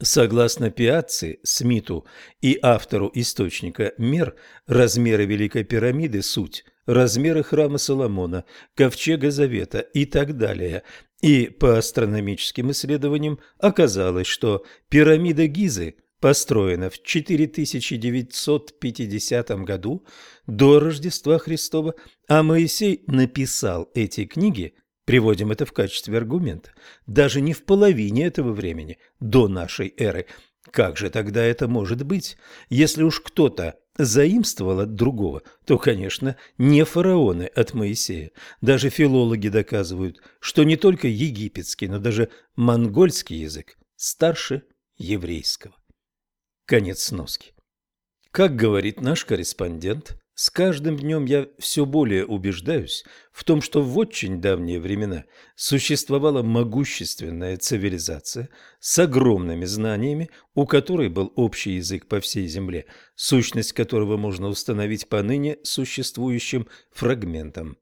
Согласно Пиацци, Смиту и автору источника мер, размеры Великой пирамиды – суть, размеры храма Соломона, ковчега Завета и так далее. И по астрономическим исследованиям оказалось, что пирамида Гизы построена в 4950 году до Рождества Христова, а Моисей написал эти книги – Приводим это в качестве аргумента. Даже не в половине этого времени, до нашей эры. Как же тогда это может быть? Если уж кто-то заимствовал от другого, то, конечно, не фараоны от Моисея. Даже филологи доказывают, что не только египетский, но даже монгольский язык старше еврейского. Конец сноски. Как говорит наш корреспондент, с каждым днем я все более убеждаюсь в том, что в очень давние времена существовала могущественная цивилизация с огромными знаниями, у которой был общий язык по всей Земле, сущность которого можно установить по ныне существующим фрагментам.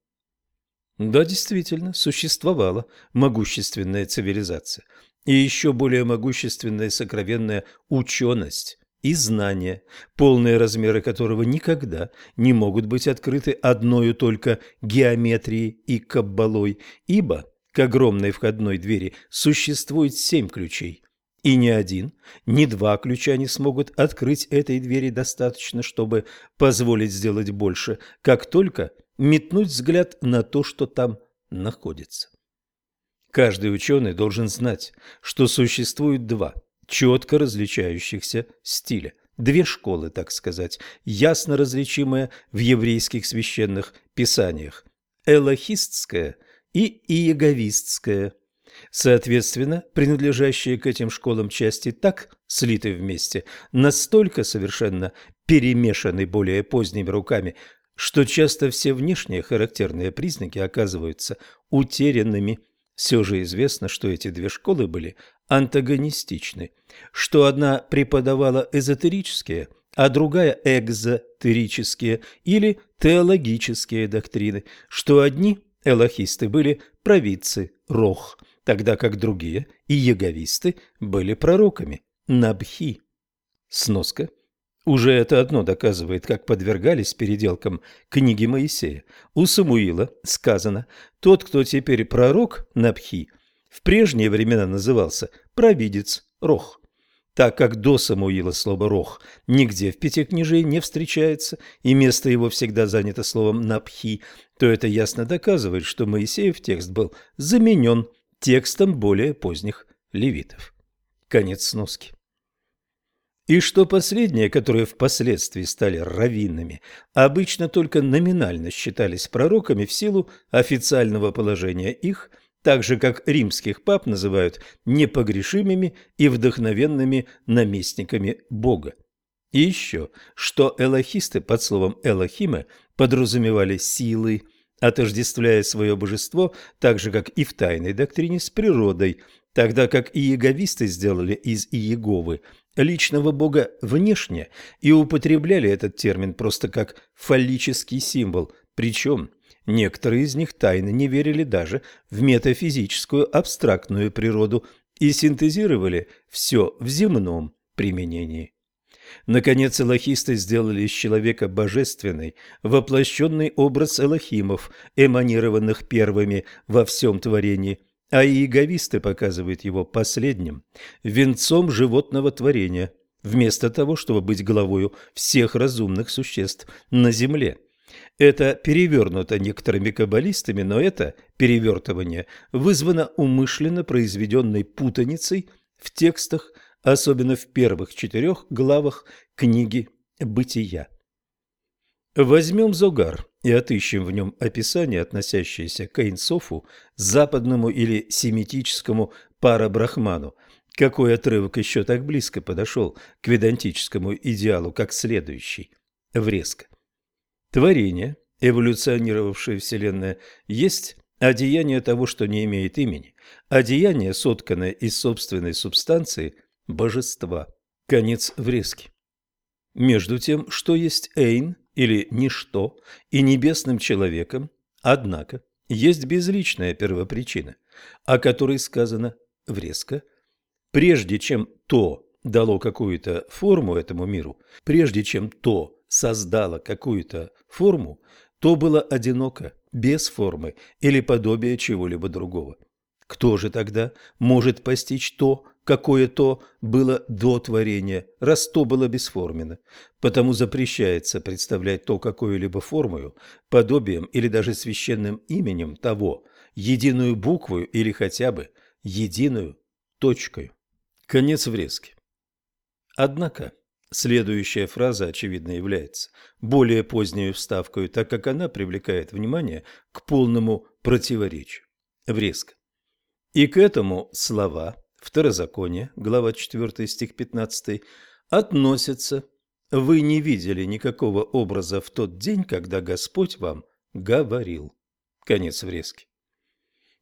Да, действительно, существовала могущественная цивилизация и еще более могущественная сокровенная ученость и знания, полные размеры которого никогда не могут быть открыты одною только геометрией и каббалой, ибо к огромной входной двери существует семь ключей, и ни один, ни два ключа не смогут открыть этой двери достаточно, чтобы позволить сделать больше, как только метнуть взгляд на то, что там находится. Каждый ученый должен знать, что существует два четко различающихся стиля. Две школы, так сказать, ясно различимые в еврейских священных писаниях – элохистская и иеговистская. Соответственно, принадлежащие к этим школам части так слиты вместе, настолько совершенно перемешаны более поздними руками, что часто все внешние характерные признаки оказываются утерянными. Все же известно, что эти две школы были антагонистичны, что одна преподавала эзотерические, а другая экзотерические или теологические доктрины, что одни элохисты были провидцы, рох, тогда как другие и яговисты были пророками, набхи. Сноска. Уже это одно доказывает, как подвергались переделкам книги Моисея. У Самуила сказано, тот, кто теперь пророк, Набхи, в прежние времена назывался провидец Рох. Так как до Самуила слово «рох» нигде в Пятикнижии не встречается, и место его всегда занято словом «напхи», то это ясно доказывает, что Моисеев текст был заменен текстом более поздних левитов. Конец сноски. И что последние, которые впоследствии стали раввинами, обычно только номинально считались пророками в силу официального положения их – так же, как римских пап называют непогрешимыми и вдохновенными наместниками Бога. И еще, что элохисты под словом «элохимы» подразумевали силы, отождествляя свое божество, так же, как и в тайной доктрине, с природой, тогда как иеговисты сделали из Иеговы личного бога внешне и употребляли этот термин просто как фаллический символ, причем – Некоторые из них тайно не верили даже в метафизическую абстрактную природу и синтезировали все в земном применении. Наконец, элохисты сделали из человека божественный, воплощенный образ элохимов, эманированных первыми во всем творении, а иеговисты показывают его последним, венцом животного творения, вместо того, чтобы быть главою всех разумных существ на земле. Это перевернуто некоторыми каббалистами, но это перевертывание вызвано умышленно произведенной путаницей в текстах, особенно в первых четырех главах книги «Бытия». Возьмем Зогар и отыщем в нем описание, относящееся к Эйнсофу, западному или семитическому парабрахману. Какой отрывок еще так близко подошел к ведантическому идеалу, как следующий? Врезка. Творение, эволюционировавшее Вселенная, есть одеяние того, что не имеет имени, одеяние, сотканное из собственной субстанции божества. Конец врезки. Между тем, что есть Эйн или ничто и небесным человеком, однако, есть безличная первопричина, о которой сказано врезко, прежде чем то дало какую-то форму этому миру, прежде чем то создало какую-то форму, то было одиноко, без формы или подобия чего-либо другого. Кто же тогда может постичь то, какое то было до творения, раз то было бесформенно? Потому запрещается представлять то какую-либо формою, подобием или даже священным именем того, единую букву или хотя бы единую точкой. Конец врезки. Однако, следующая фраза, очевидно, является более поздней вставкой, так как она привлекает внимание к полному противоречию. Врезка. И к этому слова Второзаконие, глава 4, стих 15, относятся «Вы не видели никакого образа в тот день, когда Господь вам говорил». Конец врезки.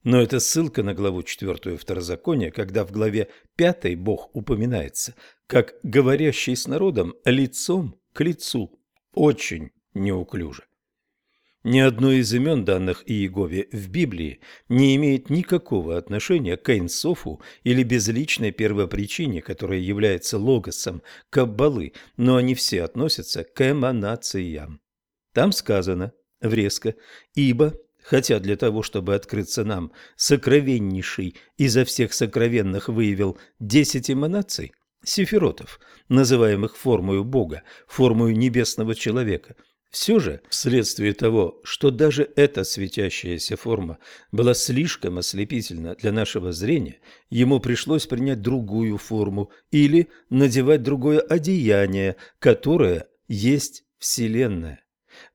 Но это ссылка на главу 4 Второзакония, когда в главе 5 Бог упоминается, как говорящий с народом лицом к лицу, очень неуклюже. Ни одно из имен, данных Иегове в Библии, не имеет никакого отношения к Эйнсофу или безличной первопричине, которая является логосом Каббалы, но они все относятся к эманациям. Там сказано, врезко, «Ибо, хотя для того, чтобы открыться нам, сокровеннейший изо всех сокровенных выявил десять эманаций, сефиротов, называемых формою Бога, формою небесного человека – все же, вследствие того, что даже эта светящаяся форма была слишком ослепительна для нашего зрения, ему пришлось принять другую форму или надевать другое одеяние, которое есть Вселенная.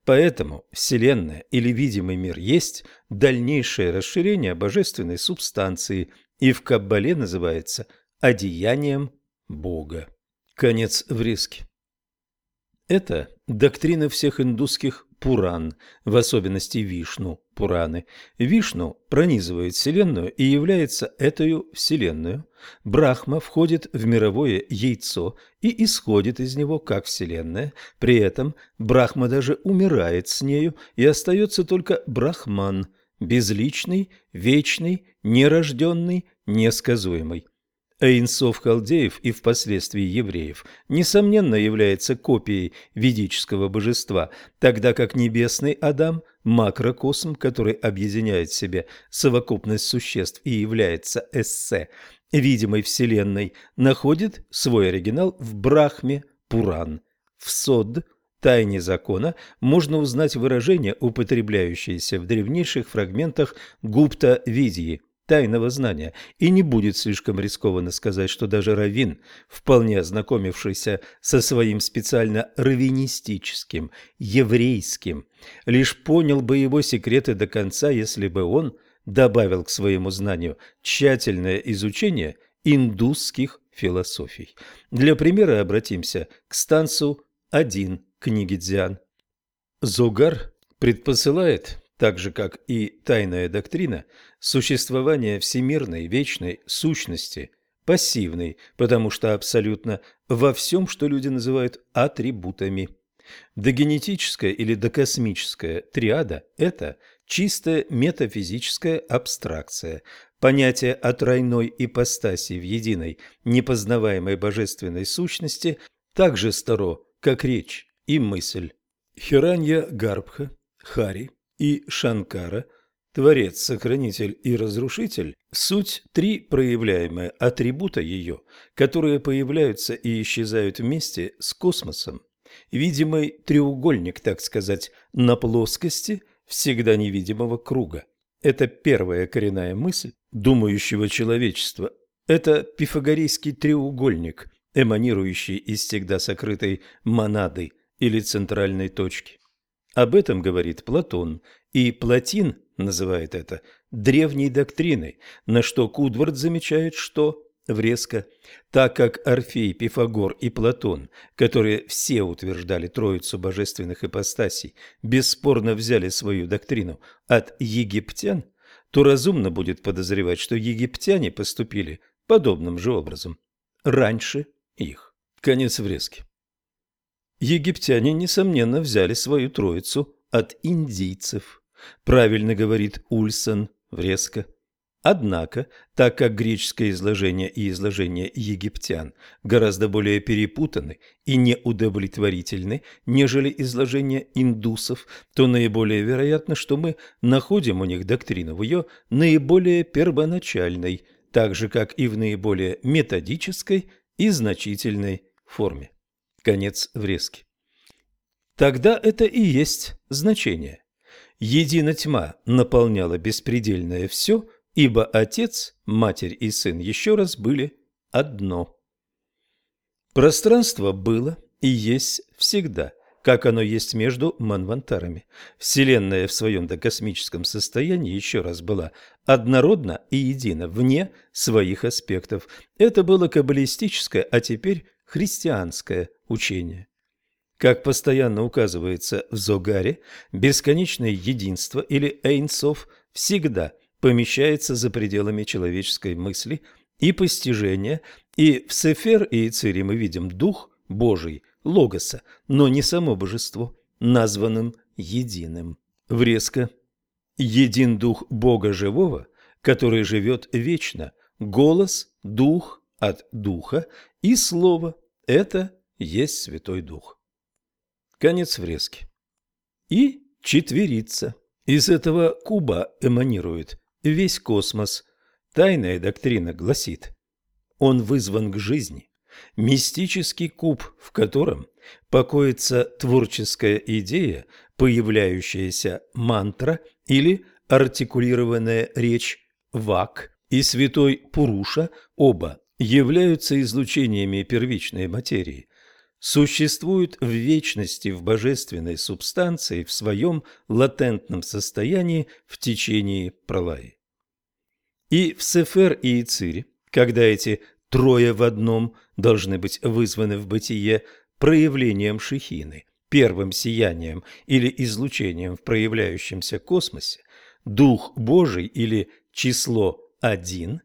Поэтому Вселенная или видимый мир есть дальнейшее расширение божественной субстанции и в Каббале называется одеянием Бога. Конец врезки. Это доктрина всех индусских Пуран, в особенности Вишну Пураны. Вишну пронизывает Вселенную и является этой Вселенную. Брахма входит в мировое яйцо и исходит из него как Вселенная. При этом Брахма даже умирает с нею и остается только Брахман, безличный, вечный, нерожденный, несказуемый. Эйнсов халдеев и впоследствии евреев, несомненно, является копией ведического божества, тогда как небесный Адам – макрокосм, который объединяет в себе совокупность существ и является эссе, видимой Вселенной, находит свой оригинал в Брахме Пуран. В Сод – тайне закона можно узнать выражение, употребляющееся в древнейших фрагментах Гупта Видии – тайного знания, и не будет слишком рискованно сказать, что даже Равин, вполне ознакомившийся со своим специально раввинистическим, еврейским, лишь понял бы его секреты до конца, если бы он добавил к своему знанию тщательное изучение индусских философий. Для примера обратимся к станцу 1 книги Дзян. Зогар предпосылает так же как и тайная доктрина, существование всемирной вечной сущности пассивной, потому что абсолютно во всем, что люди называют атрибутами. Догенетическая или докосмическая триада – это чистая метафизическая абстракция. Понятие о тройной ипостаси в единой, непознаваемой божественной сущности так же старо, как речь и мысль. Хиранья Гарбха, Хари, и Шанкара Творец, Сохранитель и Разрушитель – суть три проявляемые атрибута ее, которые появляются и исчезают вместе с космосом. Видимый треугольник, так сказать, на плоскости всегда невидимого круга. Это первая коренная мысль думающего человечества. Это пифагорейский треугольник, эманирующий из всегда сокрытой монады или центральной точки. Об этом говорит Платон, и Платин называет это древней доктриной, на что Кудвард замечает, что врезко, так как Орфей, Пифагор и Платон, которые все утверждали троицу божественных ипостасей, бесспорно взяли свою доктрину от египтян, то разумно будет подозревать, что египтяне поступили подобным же образом раньше их. Конец врезки. Египтяне, несомненно, взяли свою троицу от индийцев. Правильно говорит Ульсон врезко. Однако, так как греческое изложение и изложение египтян гораздо более перепутаны и неудовлетворительны, нежели изложение индусов, то наиболее вероятно, что мы находим у них доктрину в ее наиболее первоначальной, так же, как и в наиболее методической и значительной форме. Конец врезки. Тогда это и есть значение. Едина тьма наполняла беспредельное все – ибо отец, матерь и сын еще раз были одно. Пространство было и есть всегда, как оно есть между манвантарами. Вселенная в своем докосмическом состоянии еще раз была однородна и едина, вне своих аспектов. Это было каббалистическое, а теперь христианское учение. Как постоянно указывается в Зогаре, бесконечное единство или Эйнсов всегда – помещается за пределами человеческой мысли и постижения, и в Сефер и Цире мы видим Дух Божий, Логоса, но не само божество, названным единым. Врезка. Един Дух Бога Живого, который живет вечно, голос, Дух от Духа и Слово – это есть Святой Дух. Конец врезки. И четверица. Из этого куба эманирует весь космос. Тайная доктрина гласит, он вызван к жизни. Мистический куб, в котором покоится творческая идея, появляющаяся мантра или артикулированная речь вак и святой Пуруша, оба являются излучениями первичной материи, существуют в вечности в божественной субстанции в своем латентном состоянии в течение пролаи. И в Сефер и Ицире, когда эти трое в одном должны быть вызваны в бытие проявлением шехины, первым сиянием или излучением в проявляющемся космосе, Дух Божий или число один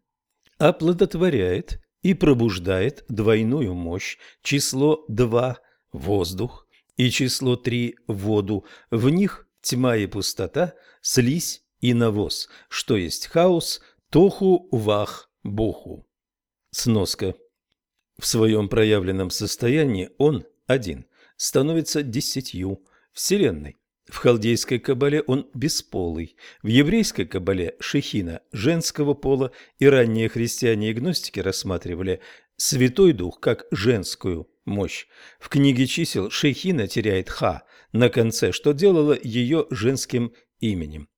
оплодотворяет и пробуждает двойную мощь, число два – воздух и число три – воду, в них тьма и пустота, слизь и навоз, что есть хаос – Тоху вах боху. Сноска. В своем проявленном состоянии он один становится десятью вселенной. В халдейской кабале он бесполый, в еврейской кабале шехина женского пола и ранние христиане и гностики рассматривали Святой Дух как женскую мощь. В книге чисел шехина теряет ха на конце, что делало ее женским именем.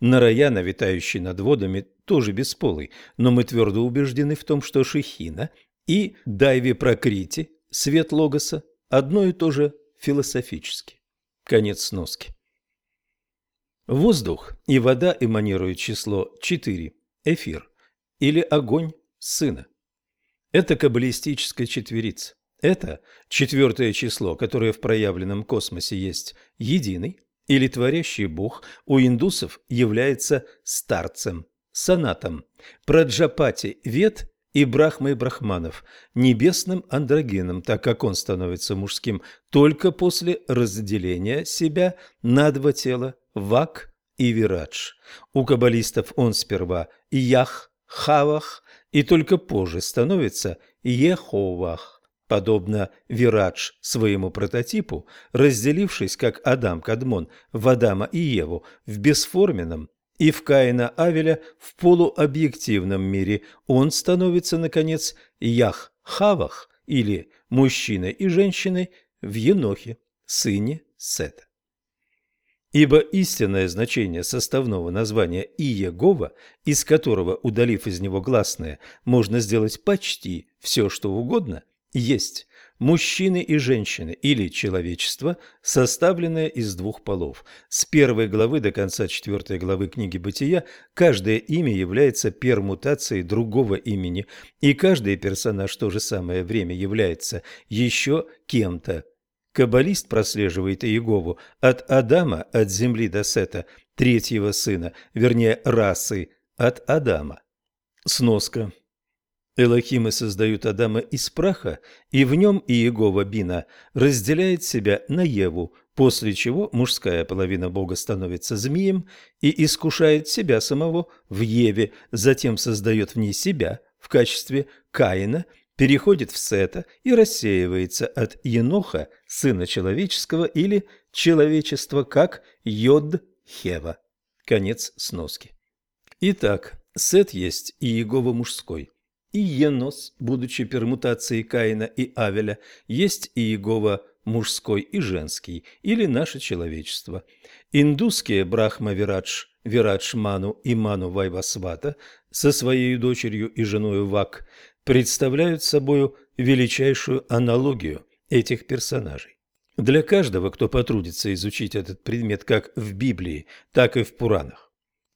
Нараяна, витающий над водами, тоже бесполый, но мы твердо убеждены в том, что Шихина и Дайви Прокрити, свет Логоса, одно и то же философически. Конец сноски. Воздух и вода эманируют число 4, эфир, или огонь сына. Это каббалистическая четверица. Это четвертое число, которое в проявленном космосе есть единый, или творящий бог у индусов является старцем, санатом, праджапати – вет и брахмой брахманов, небесным андрогеном, так как он становится мужским только после разделения себя на два тела – вак и вирадж. У каббалистов он сперва ях, хавах, и только позже становится еховах подобно Вирадж своему прототипу, разделившись, как Адам Кадмон, в Адама и Еву в бесформенном и в Каина Авеля в полуобъективном мире он становится, наконец, Ях-Хавах или мужчиной и женщиной в Енохе, сыне Сета. Ибо истинное значение составного названия Иегова, из которого, удалив из него гласное, можно сделать почти все, что угодно, есть мужчины и женщины или человечество, составленное из двух полов. С первой главы до конца четвертой главы книги «Бытия» каждое имя является пермутацией другого имени, и каждый персонаж в то же самое время является еще кем-то. Каббалист прослеживает Иегову от Адама, от земли до Сета, третьего сына, вернее, расы, от Адама. Сноска. Элохимы создают Адама из праха, и в нем Иегова Бина разделяет себя на Еву, после чего мужская половина Бога становится змеем и искушает себя самого в Еве, затем создает в ней себя в качестве Каина – переходит в Сета и рассеивается от Еноха, сына человеческого, или человечества, как Йод-Хева. Конец сноски. Итак, Сет есть Иегова мужской. И Енос, будучи пермутацией Каина и Авеля, есть и Иегова мужской и женский, или наше человечество. Индусские Брахма Вирадж, Вирадж Ману и Ману Вайвасвата со своей дочерью и женой Вак представляют собою величайшую аналогию этих персонажей. Для каждого, кто потрудится изучить этот предмет как в Библии, так и в Пуранах.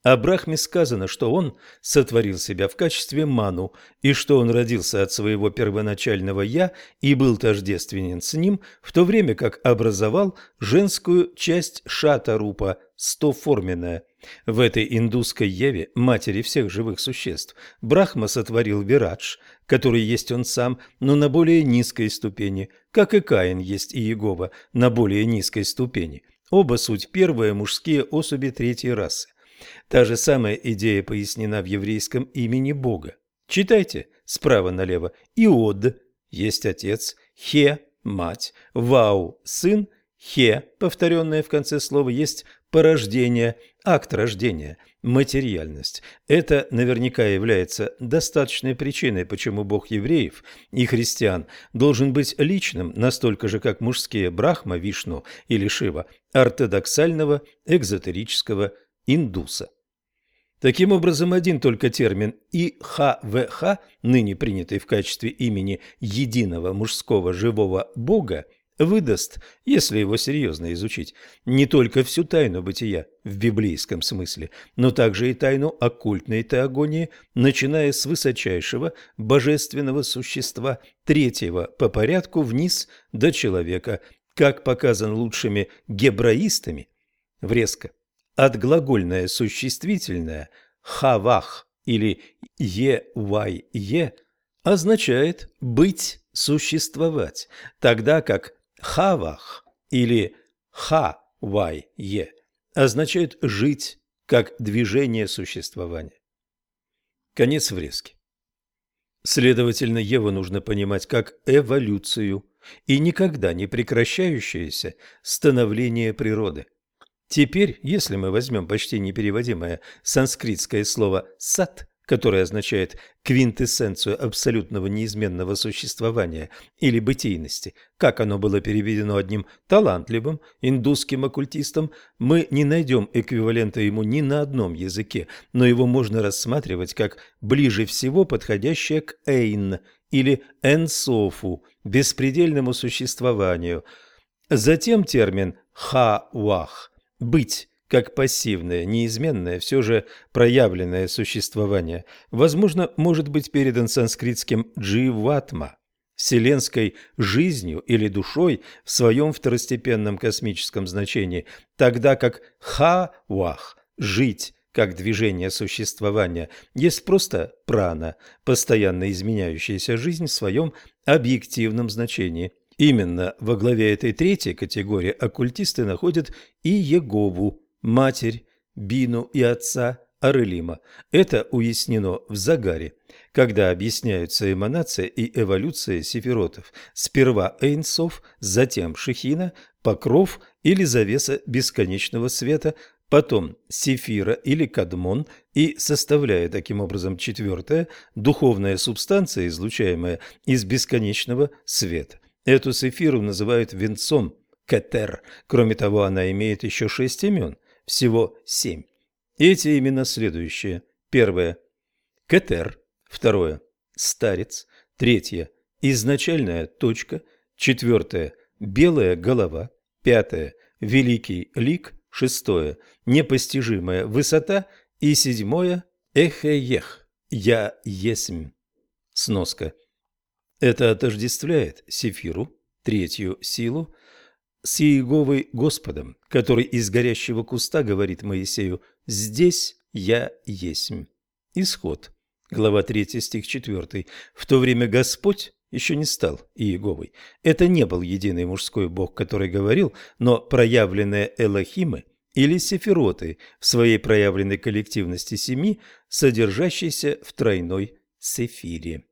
О Брахме сказано, что он сотворил себя в качестве ману, и что он родился от своего первоначального «я» и был тождественен с ним, в то время как образовал женскую часть шата-рупа, стоформенная. В этой индусской Еве, матери всех живых существ, Брахма сотворил Вирадж, который есть он сам, но на более низкой ступени, как и Каин есть и Иегова на более низкой ступени. Оба суть первые мужские особи третьей расы. Та же самая идея пояснена в еврейском имени Бога. Читайте справа налево. Иод есть отец, Хе – мать, Вау – сын, Хе, повторенное в конце слова, есть порождение, акт рождения, материальность. Это наверняка является достаточной причиной, почему Бог евреев и христиан должен быть личным, настолько же, как мужские Брахма, Вишну или Шива, ортодоксального, экзотерического индуса. Таким образом, один только термин ИХВХ, ныне принятый в качестве имени единого мужского живого бога, выдаст, если его серьезно изучить, не только всю тайну бытия в библейском смысле, но также и тайну оккультной теогонии, начиная с высочайшего божественного существа, третьего по порядку вниз до человека, как показан лучшими гебраистами, врезко Отглагольное существительное «хавах» или «е-вай-е» означает «быть», «существовать», тогда как «хавах» или «ха-вай-е» означает «жить», как движение существования. Конец врезки. Следовательно, Еву нужно понимать как эволюцию и никогда не прекращающееся становление природы – Теперь, если мы возьмем почти непереводимое санскритское слово «сат», которое означает квинтэссенцию абсолютного неизменного существования или бытийности, как оно было переведено одним талантливым индусским оккультистом, мы не найдем эквивалента ему ни на одном языке, но его можно рассматривать как ближе всего подходящее к «эйн» или «энсофу», беспредельному существованию. Затем термин «ха-вах» Быть как пассивное, неизменное, все же проявленное существование, возможно, может быть передан санскритским «дживатма» – вселенской жизнью или душой в своем второстепенном космическом значении, тогда как «ха-вах» – «жить», как движение существования, есть просто прана, постоянно изменяющаяся жизнь в своем объективном значении – Именно во главе этой третьей категории оккультисты находят и Егову, матерь, Бину и отца Арелима. Это уяснено в Загаре, когда объясняются эманация и эволюция сефиротов. Сперва Эйнсов, затем Шехина, покров или завеса бесконечного света, потом сефира или кадмон и составляя таким образом четвертое, духовная субстанция, излучаемая из бесконечного света. Эту сефиру называют венцом, кетер. Кроме того, она имеет еще шесть имен, всего семь. Эти имена следующие. Первое – кетер. Второе – старец. Третье – изначальная точка. Четвертое – белая голова. Пятое – великий лик шестое – непостижимая высота и седьмое – эхеех – я есмь. Сноска. Это отождествляет Сефиру, третью силу, с Иеговой Господом, который из горящего куста говорит Моисею «Здесь я есмь». Исход. Глава 3, стих 4. В то время Господь еще не стал Иеговой. Это не был единый мужской бог, который говорил, но проявленные Элохимы или Сефироты в своей проявленной коллективности семи, содержащейся в тройной Сефире.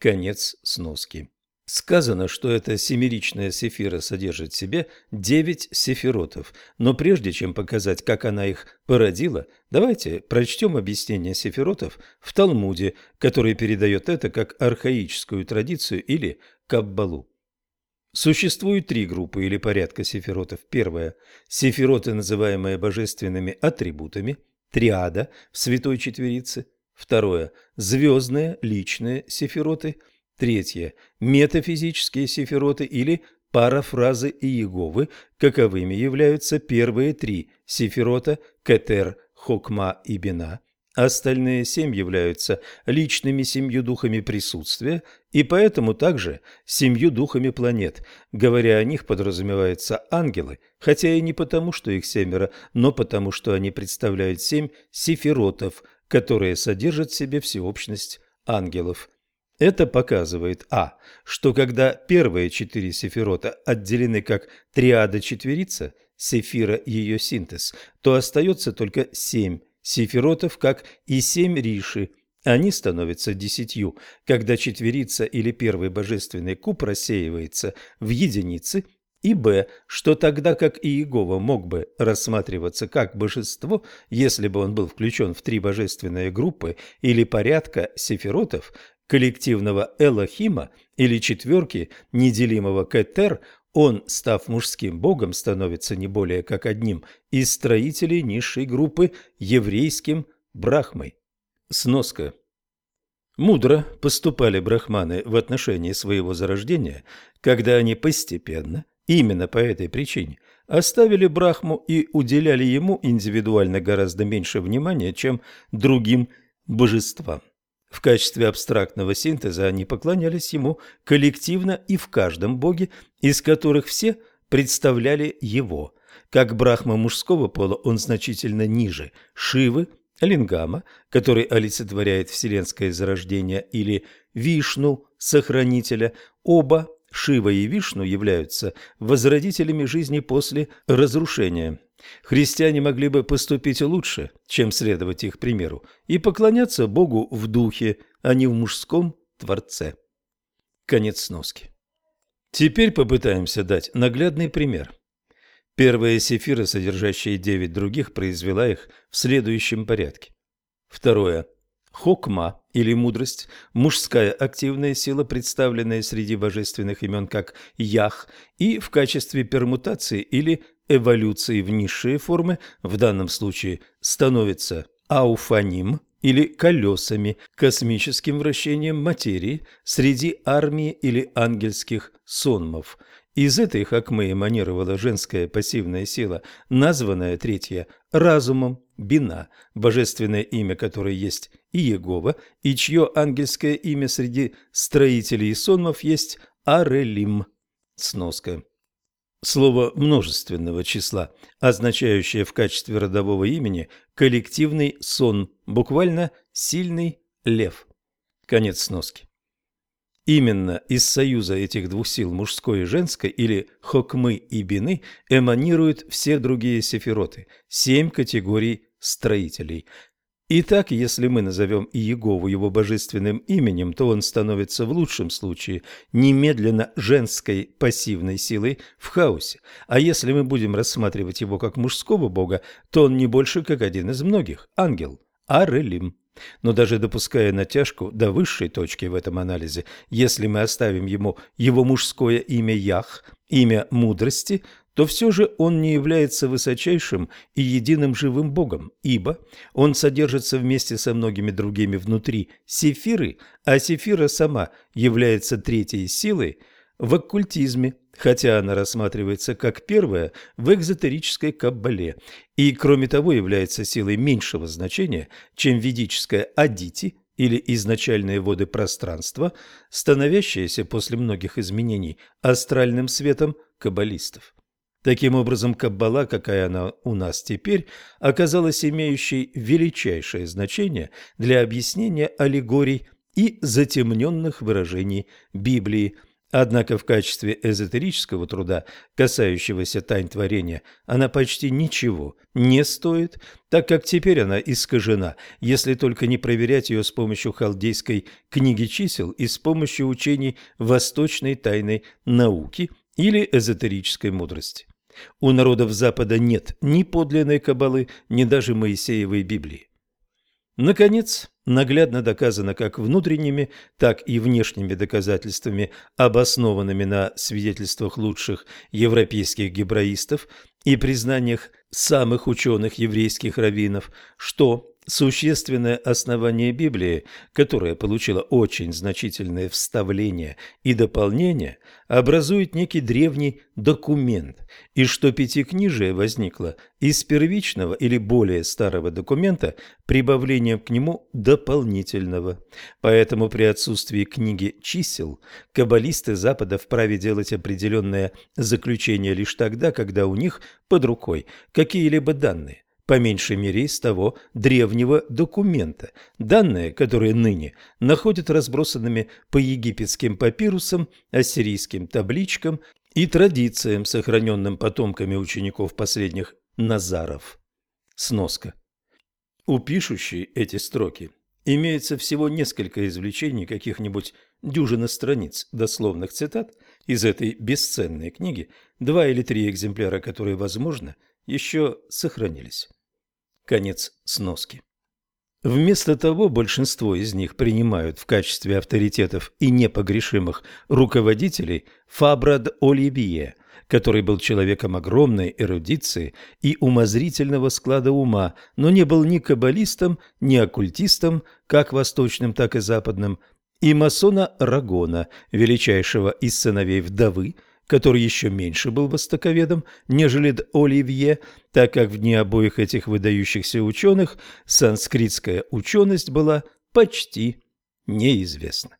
Конец сноски. Сказано, что эта семеричная сефира содержит в себе девять сефиротов, но прежде чем показать, как она их породила, давайте прочтем объяснение сефиротов в Талмуде, который передает это как архаическую традицию или каббалу. Существует три группы или порядка сефиротов. Первая – сефироты, называемые божественными атрибутами, триада в Святой Четверице. Второе – звездные личные сефироты – Третье. Метафизические сефироты или парафразы Иеговы, каковыми являются первые три сефирота Кетер, Хокма и Бина. Остальные семь являются личными семью духами присутствия и поэтому также семью духами планет. Говоря о них, подразумеваются ангелы, хотя и не потому, что их семеро, но потому, что они представляют семь сефиротов, которые содержат в себе всеобщность ангелов. Это показывает а. что когда первые четыре сефирота отделены как триада-четверица, сефира ее синтез, то остается только семь сефиротов, как и семь риши. Они становятся десятью, когда четверица или первый божественный куб рассеивается в единицы, и б. что тогда как Иегова мог бы рассматриваться как божество, если бы он был включен в три божественные группы или порядка сефиротов, коллективного Элохима или четверки неделимого Кетер, он, став мужским богом, становится не более как одним из строителей низшей группы еврейским Брахмой. Сноска. Мудро поступали брахманы в отношении своего зарождения, когда они постепенно, именно по этой причине, оставили Брахму и уделяли ему индивидуально гораздо меньше внимания, чем другим божествам. В качестве абстрактного синтеза они поклонялись ему коллективно и в каждом боге, из которых все представляли его. Как брахма мужского пола он значительно ниже Шивы, Лингама, который олицетворяет вселенское зарождение, или Вишну, сохранителя, оба Шива и Вишну являются возродителями жизни после разрушения. Христиане могли бы поступить лучше, чем следовать их примеру, и поклоняться Богу в духе, а не в мужском Творце. Конец сноски. Теперь попытаемся дать наглядный пример. Первая сефира, содержащая девять других, произвела их в следующем порядке. Второе. Хокма или мудрость – мужская активная сила, представленная среди божественных имен как Ях, и в качестве пермутации или эволюции в низшие формы, в данном случае становится ауфаним или колесами, космическим вращением материи среди армии или ангельских сонмов. Из этой хакмы эманировала женская пассивная сила, названная третья разумом Бина, божественное имя которой есть Иегова, и чье ангельское имя среди строителей сонмов есть Арелим. Сноска. Слово множественного числа, означающее в качестве родового имени коллективный сон, буквально «сильный лев». Конец сноски. Именно из союза этих двух сил, мужской и женской, или хокмы и бины, эманируют все другие сефироты, семь категорий строителей. Итак, если мы назовем Иегову его божественным именем, то он становится в лучшем случае немедленно женской пассивной силой в хаосе. А если мы будем рассматривать его как мужского бога, то он не больше как один из многих – ангел, Арелим. Но даже допуская натяжку до высшей точки в этом анализе, если мы оставим ему его мужское имя Ях, имя мудрости, то все же он не является высочайшим и единым живым Богом, ибо он содержится вместе со многими другими внутри Сефиры, а Сефира сама является третьей силой в оккультизме, хотя она рассматривается как первая в экзотерической каббале, и кроме того является силой меньшего значения, чем ведическая Адити или изначальные воды пространства, становящиеся после многих изменений астральным светом каббалистов. Таким образом, Каббала, какая она у нас теперь, оказалась имеющей величайшее значение для объяснения аллегорий и затемненных выражений Библии. Однако в качестве эзотерического труда, касающегося тайн творения, она почти ничего не стоит, так как теперь она искажена, если только не проверять ее с помощью халдейской книги чисел и с помощью учений восточной тайной науки или эзотерической мудрости. У народов Запада нет ни подлинной кабалы, ни даже Моисеевой Библии. Наконец, наглядно доказано как внутренними, так и внешними доказательствами, обоснованными на свидетельствах лучших европейских гебраистов и признаниях самых ученых еврейских раввинов, что Существенное основание Библии, которое получило очень значительное вставление и дополнение, образует некий древний документ, и что пятикнижие возникло из первичного или более старого документа прибавлением к нему дополнительного. Поэтому при отсутствии книги чисел каббалисты Запада вправе делать определенное заключение лишь тогда, когда у них под рукой какие-либо данные по меньшей мере из того древнего документа, данные, которые ныне находят разбросанными по египетским папирусам, ассирийским табличкам и традициям, сохраненным потомками учеников последних Назаров. Сноска. У пишущей эти строки имеется всего несколько извлечений каких-нибудь дюжина страниц дословных цитат из этой бесценной книги, два или три экземпляра, которые, возможно, еще сохранились. Конец сноски. Вместо того, большинство из них принимают в качестве авторитетов и непогрешимых руководителей Фабрад Оливье, который был человеком огромной эрудиции и умозрительного склада ума, но не был ни каббалистом, ни оккультистом, как восточным, так и западным, и масона Рагона, величайшего из сыновей вдовы, который еще меньше был востоковедом, нежели Оливье, так как в дни обоих этих выдающихся ученых санскритская ученость была почти неизвестна.